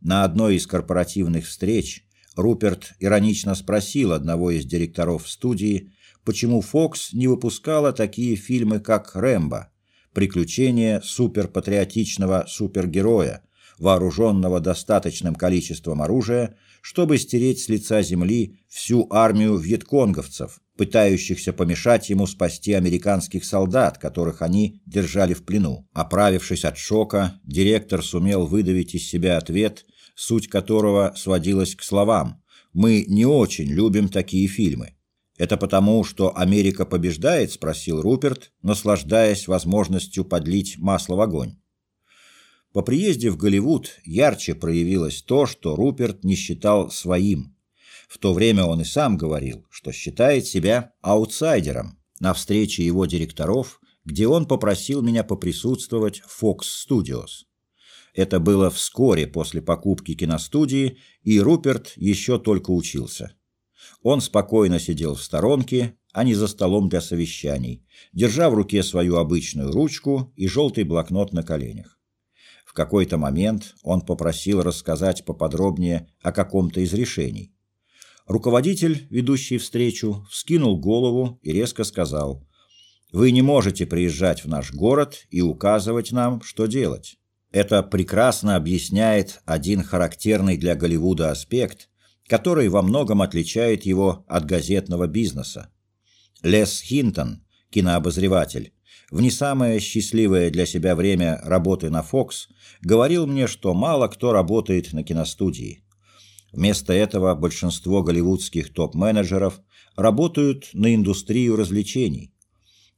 На одной из корпоративных встреч Руперт иронично спросил одного из директоров студии, почему Фокс не выпускала такие фильмы, как «Рэмбо», приключения суперпатриотичного супергероя, вооруженного достаточным количеством оружия, чтобы стереть с лица земли всю армию вьетконговцев, пытающихся помешать ему спасти американских солдат, которых они держали в плену. Оправившись от шока, директор сумел выдавить из себя ответ, суть которого сводилась к словам «Мы не очень любим такие фильмы». «Это потому, что Америка побеждает?» – спросил Руперт, наслаждаясь возможностью подлить масло в огонь. По приезде в Голливуд ярче проявилось то, что Руперт не считал своим. В то время он и сам говорил, что считает себя аутсайдером. На встрече его директоров, где он попросил меня поприсутствовать в Fox Studios. Это было вскоре после покупки киностудии, и Руперт еще только учился. Он спокойно сидел в сторонке, а не за столом для совещаний, держа в руке свою обычную ручку и желтый блокнот на коленях. Какой-то момент он попросил рассказать поподробнее о каком-то из решений. Руководитель, ведущий встречу, вскинул голову и резко сказал «Вы не можете приезжать в наш город и указывать нам, что делать». Это прекрасно объясняет один характерный для Голливуда аспект, который во многом отличает его от газетного бизнеса. Лес Хинтон, кинообозреватель, в не самое счастливое для себя время работы на Fox, говорил мне, что мало кто работает на киностудии. Вместо этого большинство голливудских топ-менеджеров работают на индустрию развлечений.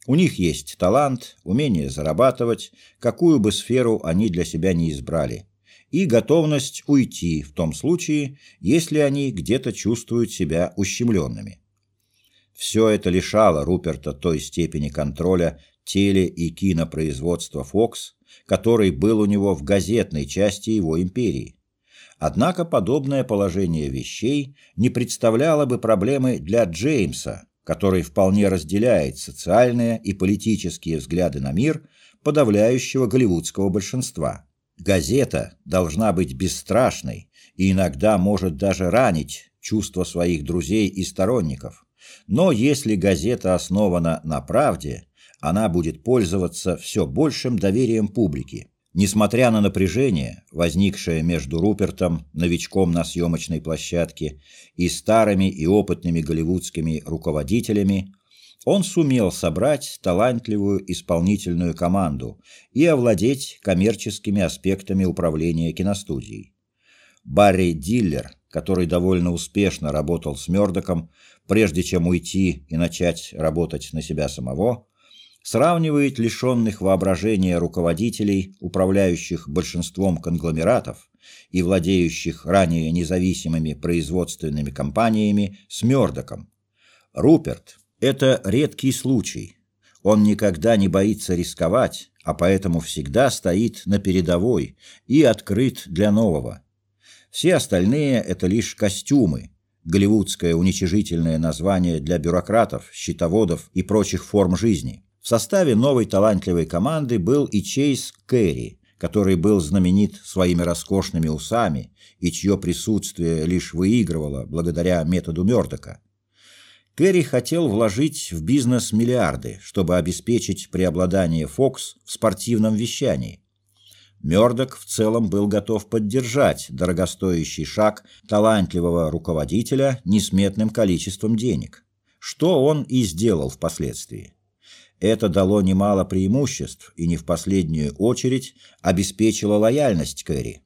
У них есть талант, умение зарабатывать, какую бы сферу они для себя не избрали и готовность уйти в том случае, если они где-то чувствуют себя ущемленными. Все это лишало Руперта той степени контроля теле- и кинопроизводства Fox, который был у него в газетной части его империи. Однако подобное положение вещей не представляло бы проблемы для Джеймса, который вполне разделяет социальные и политические взгляды на мир подавляющего голливудского большинства. Газета должна быть бесстрашной и иногда может даже ранить чувства своих друзей и сторонников. Но если газета основана на правде, она будет пользоваться все большим доверием публики. Несмотря на напряжение, возникшее между Рупертом, новичком на съемочной площадке, и старыми и опытными голливудскими руководителями, он сумел собрать талантливую исполнительную команду и овладеть коммерческими аспектами управления киностудией. Барри Диллер, который довольно успешно работал с Мёрдоком, прежде чем уйти и начать работать на себя самого, сравнивает лишенных воображения руководителей, управляющих большинством конгломератов и владеющих ранее независимыми производственными компаниями, с Мёрдоком. Руперт, это редкий случай. Он никогда не боится рисковать, а поэтому всегда стоит на передовой и открыт для нового. Все остальные – это лишь костюмы, голливудское уничижительное название для бюрократов, счетоводов и прочих форм жизни. В составе новой талантливой команды был и Чейз Кэрри, который был знаменит своими роскошными усами и чье присутствие лишь выигрывало благодаря методу Мёрдока. Керри хотел вложить в бизнес миллиарды, чтобы обеспечить преобладание Fox в спортивном вещании. Мёрдок в целом был готов поддержать дорогостоящий шаг талантливого руководителя несметным количеством денег, что он и сделал впоследствии. Это дало немало преимуществ и не в последнюю очередь обеспечило лояльность Кэрри.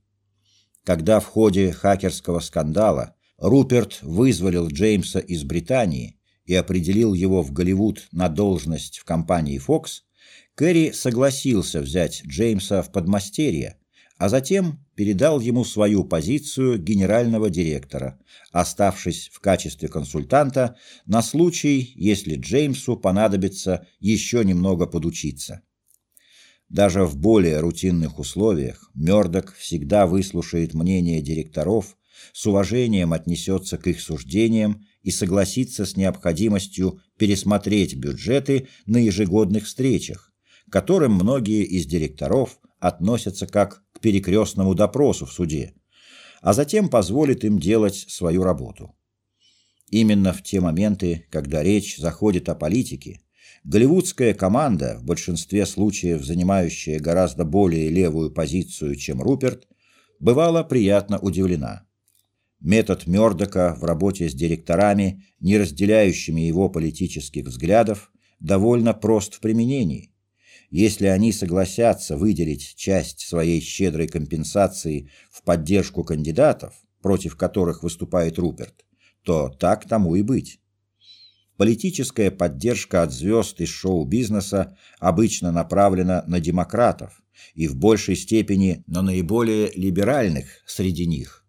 Когда в ходе хакерского скандала Руперт вызволил Джеймса из Британии и определил его в Голливуд на должность в компании Fox, Кэрри согласился взять Джеймса в подмастерье, а затем передал ему свою позицию генерального директора, оставшись в качестве консультанта на случай, если Джеймсу понадобится еще немного подучиться. Даже в более рутинных условиях Мёрдок всегда выслушает мнение директоров, с уважением отнесется к их суждениям и согласится с необходимостью пересмотреть бюджеты на ежегодных встречах, к которым многие из директоров относятся как перекрестному допросу в суде, а затем позволит им делать свою работу. Именно в те моменты, когда речь заходит о политике, голливудская команда, в большинстве случаев занимающая гораздо более левую позицию, чем Руперт, бывала приятно удивлена. Метод Мёрдока в работе с директорами, не разделяющими его политических взглядов, довольно прост в применении. Если они согласятся выделить часть своей щедрой компенсации в поддержку кандидатов, против которых выступает Руперт, то так тому и быть. политическая поддержка от звезд из шоу-бизнеса обычно направлена на демократов и в большей степени на наиболее либеральных среди них.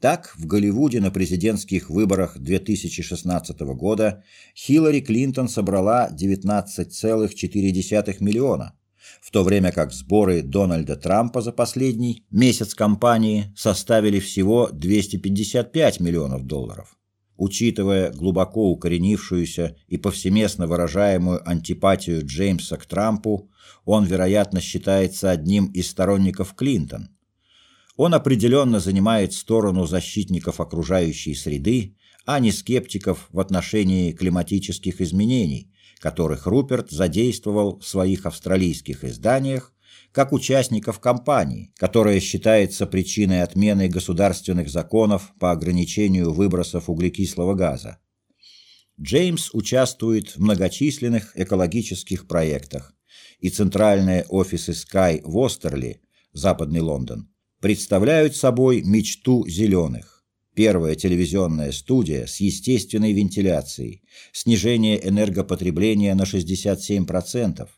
Так, в Голливуде на президентских выборах 2016 года Хиллари Клинтон собрала 19,4 миллиона, в то время как сборы Дональда Трампа за последний месяц кампании составили всего 255 миллионов долларов. Учитывая глубоко укоренившуюся и повсеместно выражаемую антипатию Джеймса к Трампу, он, вероятно, считается одним из сторонников Клинтон. Он определенно занимает сторону защитников окружающей среды, а не скептиков в отношении климатических изменений, которых Руперт задействовал в своих австралийских изданиях как участников кампании, которая считается причиной отмены государственных законов по ограничению выбросов углекислого газа. Джеймс участвует в многочисленных экологических проектах, и центральные офисы Sky в Остерли, Западный Лондон, представляют собой мечту зеленых. Первая телевизионная студия с естественной вентиляцией, снижение энергопотребления на 67%,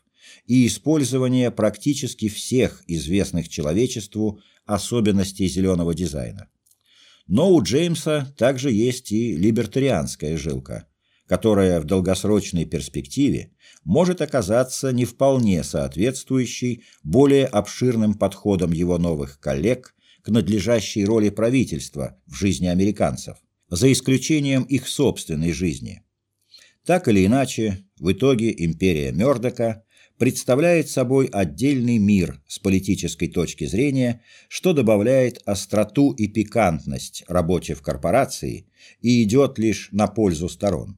и использование практически всех известных человечеству особенностей зеленого дизайна. Но у Джеймса также есть и либертарианская жилка, которая в долгосрочной перспективе может оказаться не вполне соответствующей более обширным подходам его новых коллег к надлежащей роли правительства в жизни американцев, за исключением их собственной жизни. Так или иначе, в итоге империя Мёрдока представляет собой отдельный мир с политической точки зрения, что добавляет остроту и пикантность работе в корпорации и идет лишь на пользу сторон.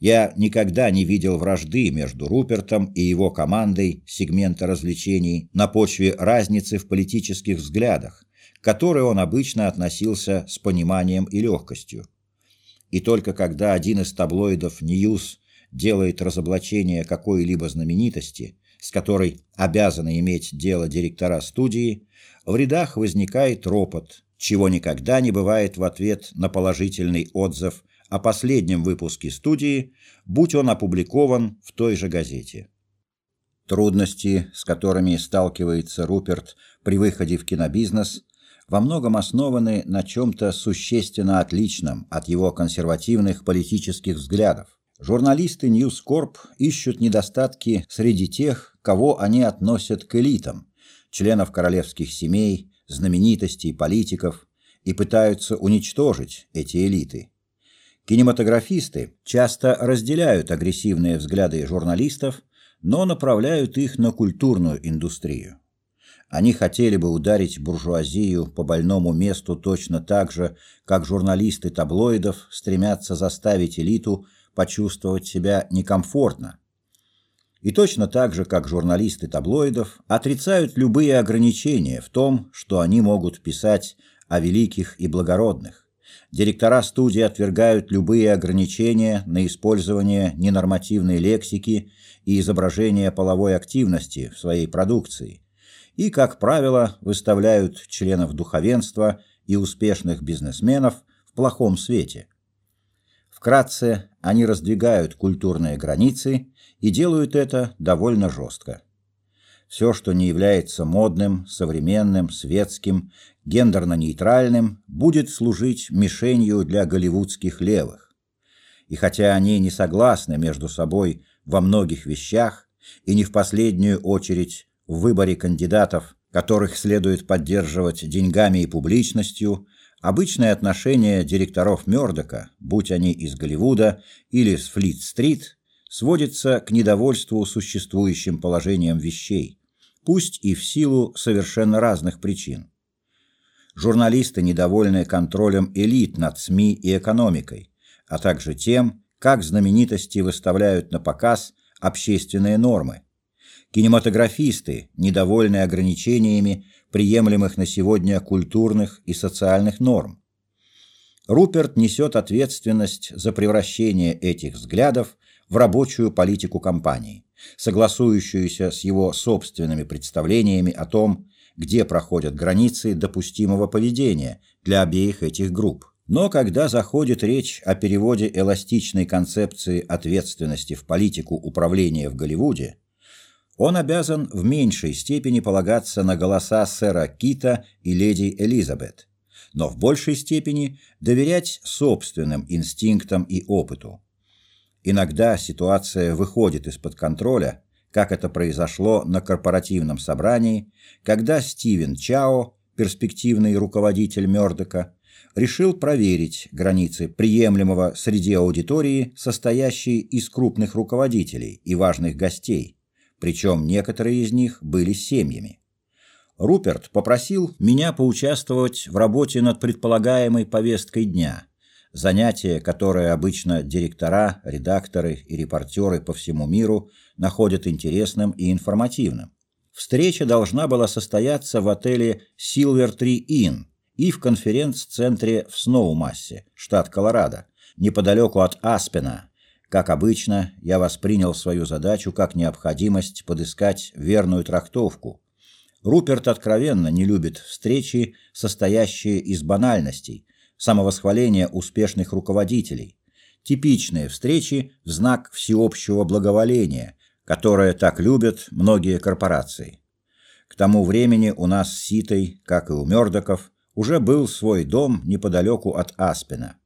Я никогда не видел вражды между Рупертом и его командой сегмента развлечений на почве разницы в политических взглядах, к которой он обычно относился с пониманием и легкостью. И только когда один из таблоидов «Ньюс» делает разоблачение какой-либо знаменитости, с которой обязаны иметь дело директора студии, в рядах возникает ропот, чего никогда не бывает в ответ на положительный отзыв о последнем выпуске студии, будь он опубликован в той же газете. Трудности, с которыми сталкивается Руперт при выходе в кинобизнес, во многом основаны на чем-то существенно отличном от его консервативных политических взглядов. Журналисты News Corp ищут недостатки среди тех, кого они относят к элитам, членов королевских семей, знаменитостей, политиков, и пытаются уничтожить эти элиты. Кинематографисты часто разделяют агрессивные взгляды журналистов, но направляют их на культурную индустрию. Они хотели бы ударить буржуазию по больному месту точно так же, как журналисты таблоидов стремятся заставить элиту – почувствовать себя некомфортно. И точно так же, как журналисты таблоидов отрицают любые ограничения в том, что они могут писать о великих и благородных. Директора студии отвергают любые ограничения на использование ненормативной лексики и изображения половой активности в своей продукции и, как правило, выставляют членов духовенства и успешных бизнесменов в плохом свете – Вкратце, они раздвигают культурные границы и делают это довольно жестко. Все, что не является модным, современным, светским, гендерно-нейтральным, будет служить мишенью для голливудских левых. И хотя они не согласны между собой во многих вещах, и не в последнюю очередь в выборе кандидатов, которых следует поддерживать деньгами и публичностью, Обычное отношение директоров Мёрдока, будь они из Голливуда или с Флит-стрит, сводится к недовольству существующим положением вещей, пусть и в силу совершенно разных причин. Журналисты недовольны контролем элит над СМИ и экономикой, а также тем, как знаменитости выставляют на показ общественные нормы. Кинематографисты недовольны ограничениями приемлемых на сегодня культурных и социальных норм. Руперт несет ответственность за превращение этих взглядов в рабочую политику компании, согласующуюся с его собственными представлениями о том, где проходят границы допустимого поведения для обеих этих групп. Но когда заходит речь о переводе эластичной концепции ответственности в политику управления в Голливуде, он обязан в меньшей степени полагаться на голоса сэра Кита и леди Элизабет, но в большей степени доверять собственным инстинктам и опыту. Иногда ситуация выходит из-под контроля, как это произошло на корпоративном собрании, когда Стивен Чао, перспективный руководитель Мёрдока, решил проверить границы приемлемого среди аудитории, состоящей из крупных руководителей и важных гостей, причем некоторые из них были семьями. Руперт попросил меня поучаствовать в работе над предполагаемой повесткой дня, занятие, которое обычно директора, редакторы и репортеры по всему миру находят интересным и информативным. Встреча должна была состояться в отеле Silver Tree Inn и в конференц-центре в Сноумассе, штат Колорадо, неподалеку от Аспена, как обычно, я воспринял свою задачу как необходимость подыскать верную трактовку. Руперт откровенно не любит встречи, состоящие из банальностей, самовосхваления успешных руководителей, типичные встречи в знак всеобщего благоволения, которое так любят многие корпорации. К тому времени у нас с Ситой, как и у Мёрдоков, уже был свой дом неподалеку от Аспена.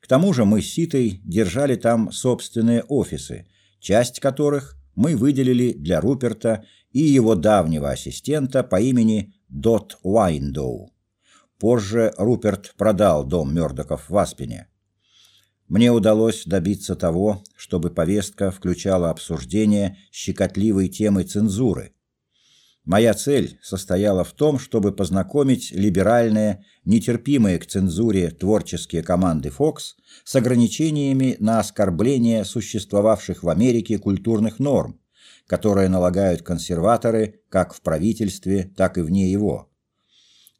К тому же мы с Ситой держали там собственные офисы, часть которых мы выделили для Руперта и его давнего ассистента по имени Дот Уайндоу. Позже Руперт продал дом Мёрдоков в Аспене. Мне удалось добиться того, чтобы повестка включала обсуждение щекотливой темы цензуры – Моя цель состояла в том, чтобы познакомить либеральные, нетерпимые к цензуре творческие команды Fox с ограничениями на оскорбление существовавших в Америке культурных норм, которые налагают консерваторы как в правительстве, так и вне его.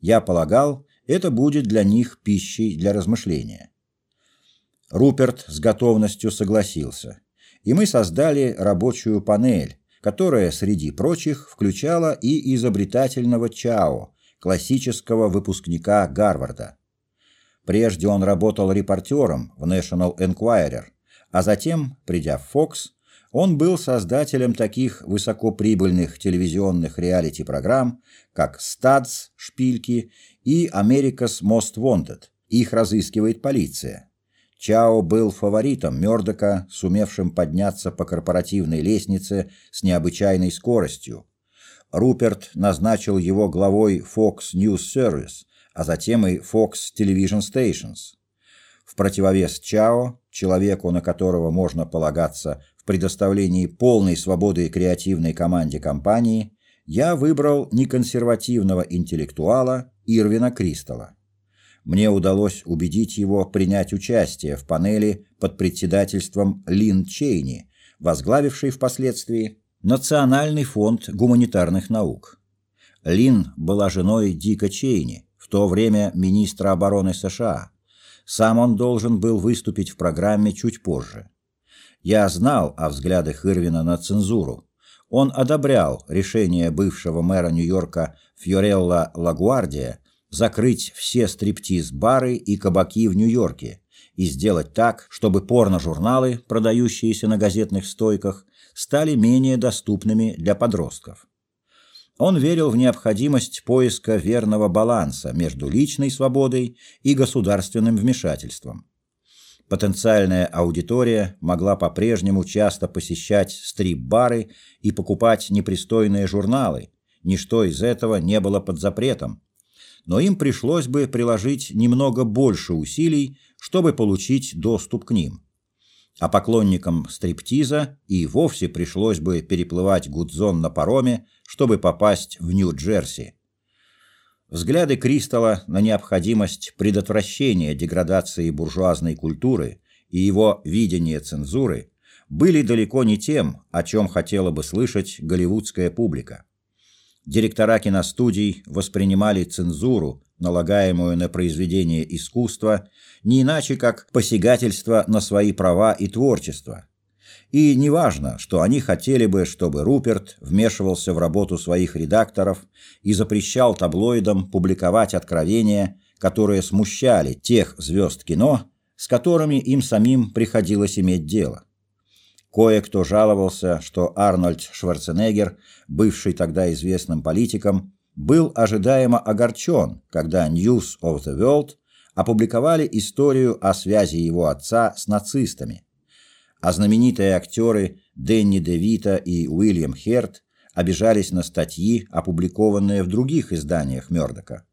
Я полагал, это будет для них пищей для размышления. Руперт с готовностью согласился, и мы создали рабочую панель, которая, среди прочих, включала и изобретательного Чао, классического выпускника Гарварда. Прежде он работал репортером в National Enquirer, а затем, придя в Fox, он был создателем таких высокоприбыльных телевизионных реалити-программ, как «Стадс», «Шпильки» и «America's Most Wanted». Их разыскивает полиция. Чао был фаворитом Мёрдока, сумевшим подняться по корпоративной лестнице с необычайной скоростью. Руперт назначил его главой Fox News Service, а затем и Fox Television Stations. В противовес Чао, человеку, на которого можно полагаться в предоставлении полной свободы креативной команде компании, я выбрал неконсервативного интеллектуала Ирвина Кристалла мне удалось убедить его принять участие в панели под председательством Лин Чейни, возглавившей впоследствии Национальный фонд гуманитарных наук. Лин была женой Дика Чейни, в то время министра обороны США. Сам он должен был выступить в программе чуть позже. Я знал о взглядах Ирвина на цензуру. Он одобрял решение бывшего мэра Нью-Йорка Фьорелла Лагуардия закрыть все стриптиз-бары и кабаки в Нью-Йорке и сделать так, чтобы порно-журналы, продающиеся на газетных стойках, стали менее доступными для подростков. Он верил в необходимость поиска верного баланса между личной свободой и государственным вмешательством. Потенциальная аудитория могла по-прежнему часто посещать стрип-бары и покупать непристойные журналы. Ничто из этого не было под запретом, но им пришлось бы приложить немного больше усилий, чтобы получить доступ к ним. А поклонникам стриптиза и вовсе пришлось бы переплывать Гудзон на пароме, чтобы попасть в Нью-Джерси. Взгляды Кристалла на необходимость предотвращения деградации буржуазной культуры и его видение цензуры были далеко не тем, о чем хотела бы слышать голливудская публика. Директора киностудий воспринимали цензуру, налагаемую на произведение искусства, не иначе как посягательство на свои права и творчество. И неважно, что они хотели бы, чтобы Руперт вмешивался в работу своих редакторов и запрещал таблоидам публиковать откровения, которые смущали тех звезд кино, с которыми им самим приходилось иметь дело. Кое-кто жаловался, что Арнольд Шварценеггер, бывший тогда известным политиком, был ожидаемо огорчен, когда News of the World опубликовали историю о связи его отца с нацистами. А знаменитые актеры Дэнни Девита и Уильям Херт обижались на статьи, опубликованные в других изданиях Мёрдока.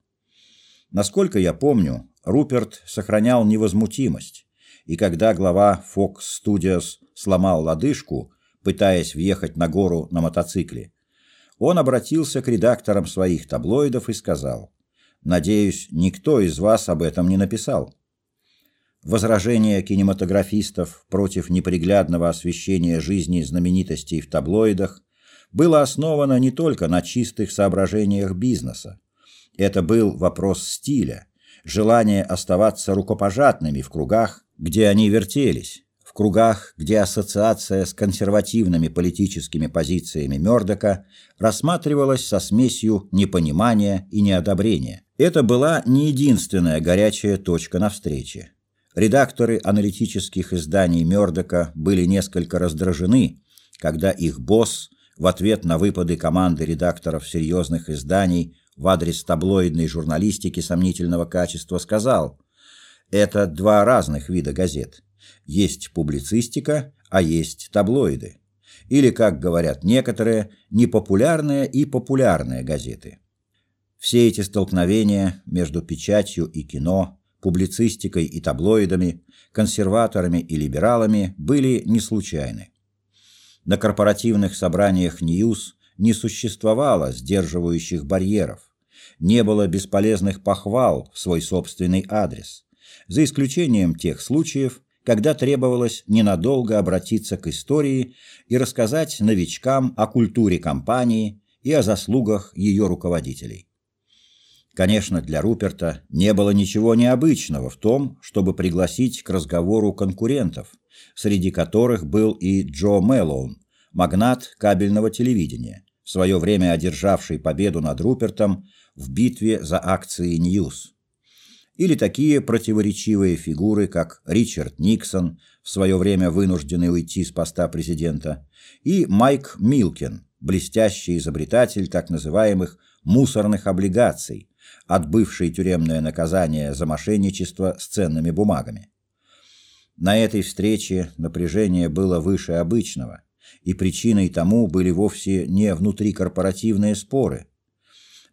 Насколько я помню, Руперт сохранял невозмутимость, и когда глава Fox Studios сломал лодыжку, пытаясь въехать на гору на мотоцикле, он обратился к редакторам своих таблоидов и сказал «Надеюсь, никто из вас об этом не написал». Возражение кинематографистов против неприглядного освещения жизни знаменитостей в таблоидах было основано не только на чистых соображениях бизнеса. Это был вопрос стиля, желание оставаться рукопожатными в кругах, где они вертелись, в кругах, где ассоциация с консервативными политическими позициями Мёрдока рассматривалась со смесью непонимания и неодобрения. Это была не единственная горячая точка на встрече. Редакторы аналитических изданий Мёрдока были несколько раздражены, когда их босс в ответ на выпады команды редакторов серьезных изданий в адрес таблоидной журналистики сомнительного качества сказал «Это два разных вида газет. Есть публицистика, а есть таблоиды. Или, как говорят некоторые, непопулярные и популярные газеты». Все эти столкновения между печатью и кино, публицистикой и таблоидами, консерваторами и либералами были не случайны. На корпоративных собраниях Ньюс не существовало сдерживающих барьеров, не было бесполезных похвал в свой собственный адрес, за исключением тех случаев, когда требовалось ненадолго обратиться к истории и рассказать новичкам о культуре компании и о заслугах ее руководителей. Конечно, для Руперта не было ничего необычного в том, чтобы пригласить к разговору конкурентов, среди которых был и Джо Мэллоун, магнат кабельного телевидения, в свое время одержавший победу над Рупертом в битве за акции Ньюс. Или такие противоречивые фигуры, как Ричард Никсон, в свое время вынужденный уйти с поста президента, и Майк Милкин, блестящий изобретатель так называемых мусорных облигаций, отбывший тюремное наказание за мошенничество с ценными бумагами. На этой встрече напряжение было выше обычного, и причиной тому были вовсе не внутрикорпоративные споры,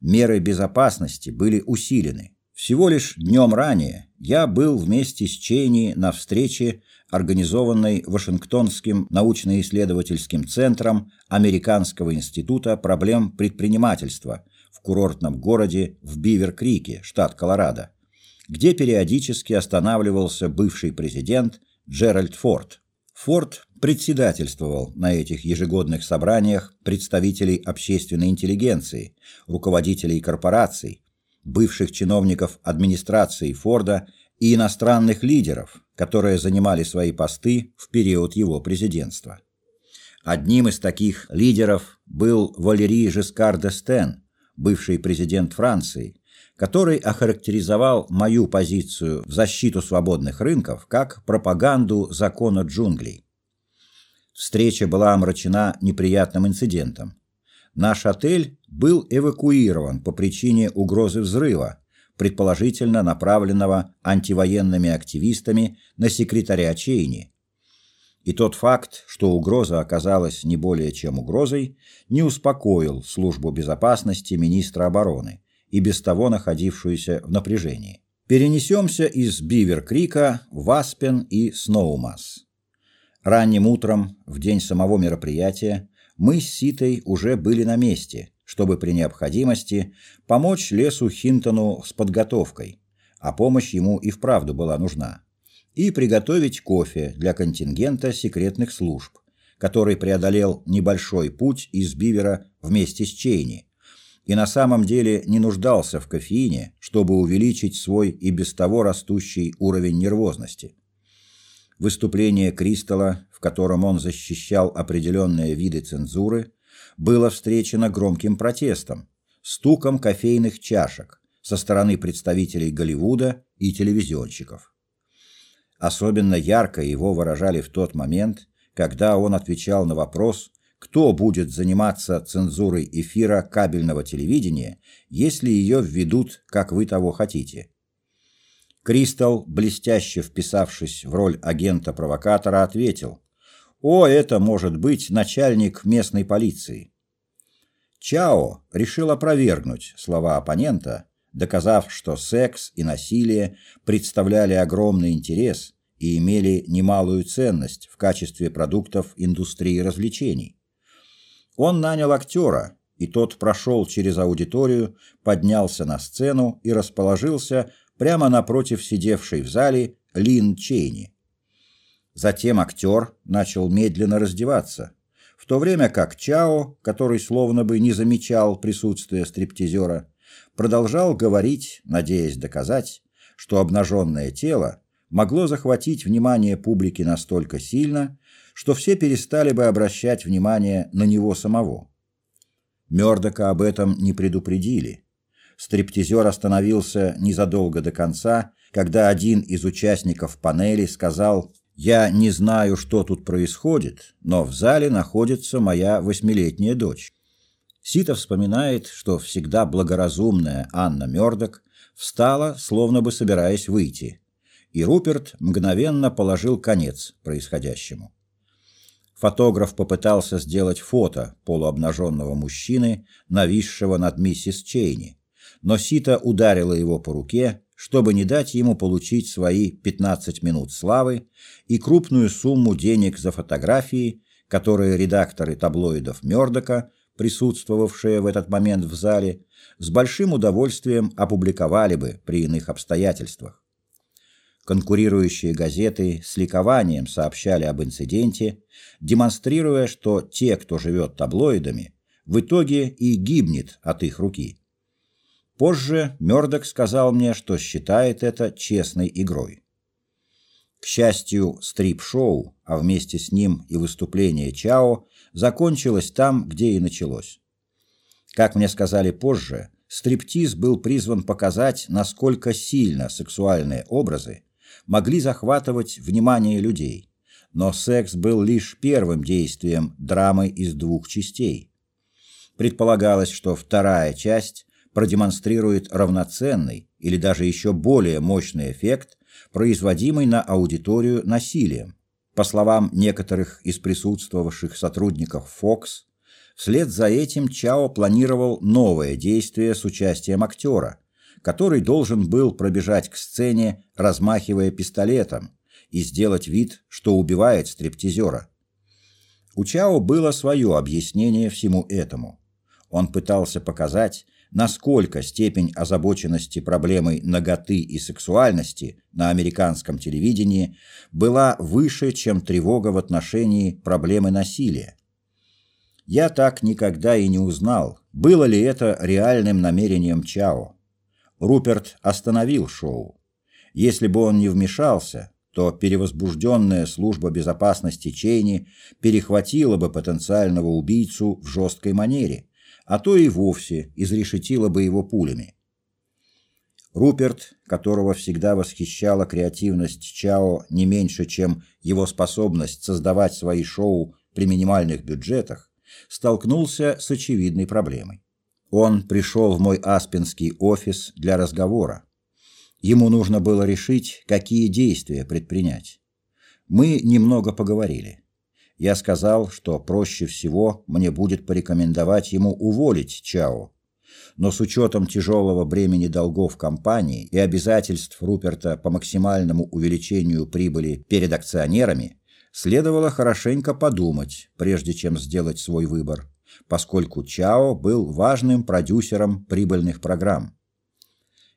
меры безопасности были усилены. Всего лишь днем ранее я был вместе с Чейни на встрече, организованной Вашингтонским научно-исследовательским центром Американского института проблем предпринимательства в курортном городе в Бивер-Крике, штат Колорадо, где периодически останавливался бывший президент Джеральд Форд. Форд председательствовал на этих ежегодных собраниях представителей общественной интеллигенции, руководителей корпораций, бывших чиновников администрации Форда и иностранных лидеров, которые занимали свои посты в период его президентства. Одним из таких лидеров был Валерий Жескар д'Эстен, бывший президент Франции, который охарактеризовал мою позицию в защиту свободных рынков как пропаганду закона джунглей. Встреча была омрачена неприятным инцидентом. Наш отель был эвакуирован по причине угрозы взрыва, предположительно направленного антивоенными активистами на секретаря Чейни. И тот факт, что угроза оказалась не более чем угрозой, не успокоил службу безопасности министра обороны и без того находившуюся в напряжении. Перенесемся из Бивер-Крика в Аспен и Сноумас. Ранним утром, в день самого мероприятия, мы с Ситой уже были на месте, чтобы при необходимости помочь Лесу Хинтону с подготовкой, а помощь ему и вправду была нужна, и приготовить кофе для контингента секретных служб, который преодолел небольшой путь из Бивера вместе с Чейни, и на самом деле не нуждался в кофеине, чтобы увеличить свой и без того растущий уровень нервозности. Выступление Кристалла, в котором он защищал определенные виды цензуры, было встречено громким протестом, стуком кофейных чашек, со стороны представителей Голливуда и телевизионщиков. Особенно ярко его выражали в тот момент, когда он отвечал на вопрос, кто будет заниматься цензурой эфира кабельного телевидения, если ее введут, как вы того хотите. Кристал, блестяще вписавшись в роль агента-провокатора, ответил, «О, это может быть начальник местной полиции». Чао решил опровергнуть слова оппонента, доказав, что секс и насилие представляли огромный интерес и имели немалую ценность в качестве продуктов индустрии развлечений. Он нанял актера, и тот прошел через аудиторию, поднялся на сцену и расположился прямо напротив сидевшей в зале Лин Чейни. Затем актер начал медленно раздеваться, в то время как Чао, который словно бы не замечал присутствия стриптизера, продолжал говорить, надеясь доказать, что обнаженное тело могло захватить внимание публики настолько сильно, что все перестали бы обращать внимание на него самого. Мёрдока об этом не предупредили. Стриптизер остановился незадолго до конца, когда один из участников панели сказал «Я не знаю, что тут происходит, но в зале находится моя восьмилетняя дочь». Сита вспоминает, что всегда благоразумная Анна Мёрдок встала, словно бы собираясь выйти, и Руперт мгновенно положил конец происходящему. Фотограф попытался сделать фото полуобнаженного мужчины, нависшего над миссис Чейни, но Сита ударила его по руке, чтобы не дать ему получить свои 15 минут славы и крупную сумму денег за фотографии, которые редакторы таблоидов Мёрдока, присутствовавшие в этот момент в зале, с большим удовольствием опубликовали бы при иных обстоятельствах. Конкурирующие газеты с ликованием сообщали об инциденте, демонстрируя, что те, кто живет таблоидами, в итоге и гибнет от их руки. Позже Мёрдок сказал мне, что считает это честной игрой. К счастью, стрип-шоу, а вместе с ним и выступление Чао, закончилось там, где и началось. Как мне сказали позже, стриптиз был призван показать, насколько сильно сексуальные образы могли захватывать внимание людей, но секс был лишь первым действием драмы из двух частей. Предполагалось, что вторая часть продемонстрирует равноценный или даже еще более мощный эффект, производимый на аудиторию насилием. По словам некоторых из присутствовавших сотрудников Fox, вслед за этим Чао планировал новое действие с участием актера, который должен был пробежать к сцене, размахивая пистолетом, и сделать вид, что убивает стриптизера. У Чао было свое объяснение всему этому. Он пытался показать, насколько степень озабоченности проблемой наготы и сексуальности на американском телевидении была выше, чем тревога в отношении проблемы насилия. Я так никогда и не узнал, было ли это реальным намерением Чао. Руперт остановил шоу. Если бы он не вмешался, то перевозбужденная служба безопасности Чейни перехватила бы потенциального убийцу в жесткой манере, а то и вовсе изрешетила бы его пулями. Руперт, которого всегда восхищала креативность Чао не меньше, чем его способность создавать свои шоу при минимальных бюджетах, столкнулся с очевидной проблемой. Он пришел в мой аспинский офис для разговора. Ему нужно было решить, какие действия предпринять. Мы немного поговорили. Я сказал, что проще всего мне будет порекомендовать ему уволить Чао. Но с учетом тяжелого бремени долгов компании и обязательств Руперта по максимальному увеличению прибыли перед акционерами, следовало хорошенько подумать, прежде чем сделать свой выбор поскольку Чао был важным продюсером прибыльных программ.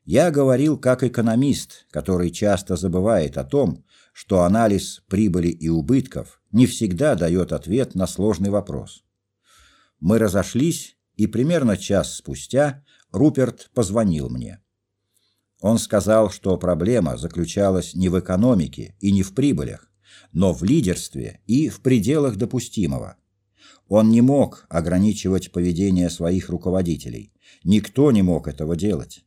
Я говорил как экономист, который часто забывает о том, что анализ прибыли и убытков не всегда дает ответ на сложный вопрос. Мы разошлись, и примерно час спустя Руперт позвонил мне. Он сказал, что проблема заключалась не в экономике и не в прибылях, но в лидерстве и в пределах допустимого. Он не мог ограничивать поведение своих руководителей. Никто не мог этого делать.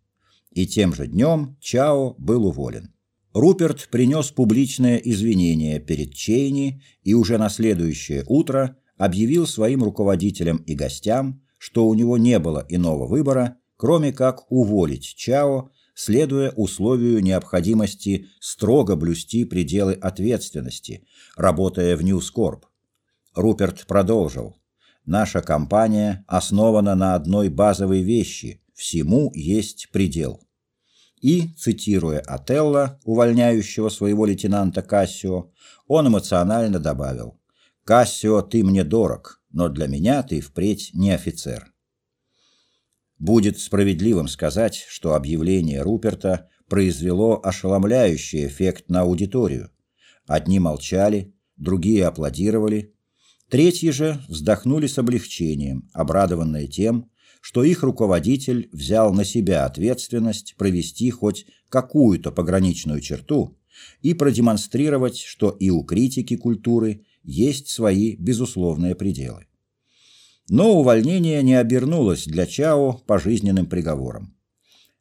И тем же днем Чао был уволен. Руперт принес публичное извинение перед Чейни и уже на следующее утро объявил своим руководителям и гостям, что у него не было иного выбора, кроме как уволить Чао, следуя условию необходимости строго блюсти пределы ответственности, работая в Ньюскорп. Руперт продолжил. «Наша компания основана на одной базовой вещи – всему есть предел». И, цитируя Отелло, увольняющего своего лейтенанта Кассио, он эмоционально добавил «Кассио, ты мне дорог, но для меня ты впредь не офицер». Будет справедливым сказать, что объявление Руперта произвело ошеломляющий эффект на аудиторию. Одни молчали, другие аплодировали, третьи же вздохнули с облегчением, обрадованные тем, что их руководитель взял на себя ответственность провести хоть какую-то пограничную черту и продемонстрировать, что и у критики культуры есть свои безусловные пределы. Но увольнение не обернулось для Чао пожизненным приговором.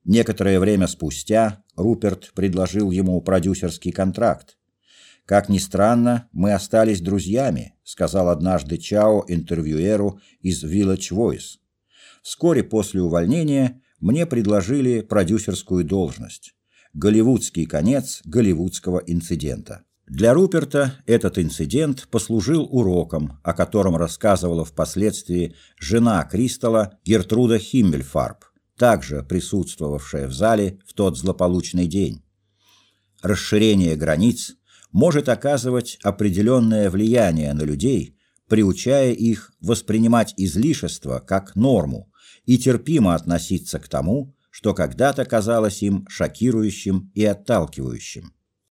Некоторое время спустя Руперт предложил ему продюсерский контракт. «Как ни странно, мы остались друзьями», сказал однажды Чао интервьюеру из Village Voice. Вскоре после увольнения мне предложили продюсерскую должность. Голливудский конец голливудского инцидента. Для Руперта этот инцидент послужил уроком, о котором рассказывала впоследствии жена Кристалла Гертруда Химмельфарб, также присутствовавшая в зале в тот злополучный день. Расширение границ может оказывать определенное влияние на людей, приучая их воспринимать излишество как норму и терпимо относиться к тому, что когда-то казалось им шокирующим и отталкивающим.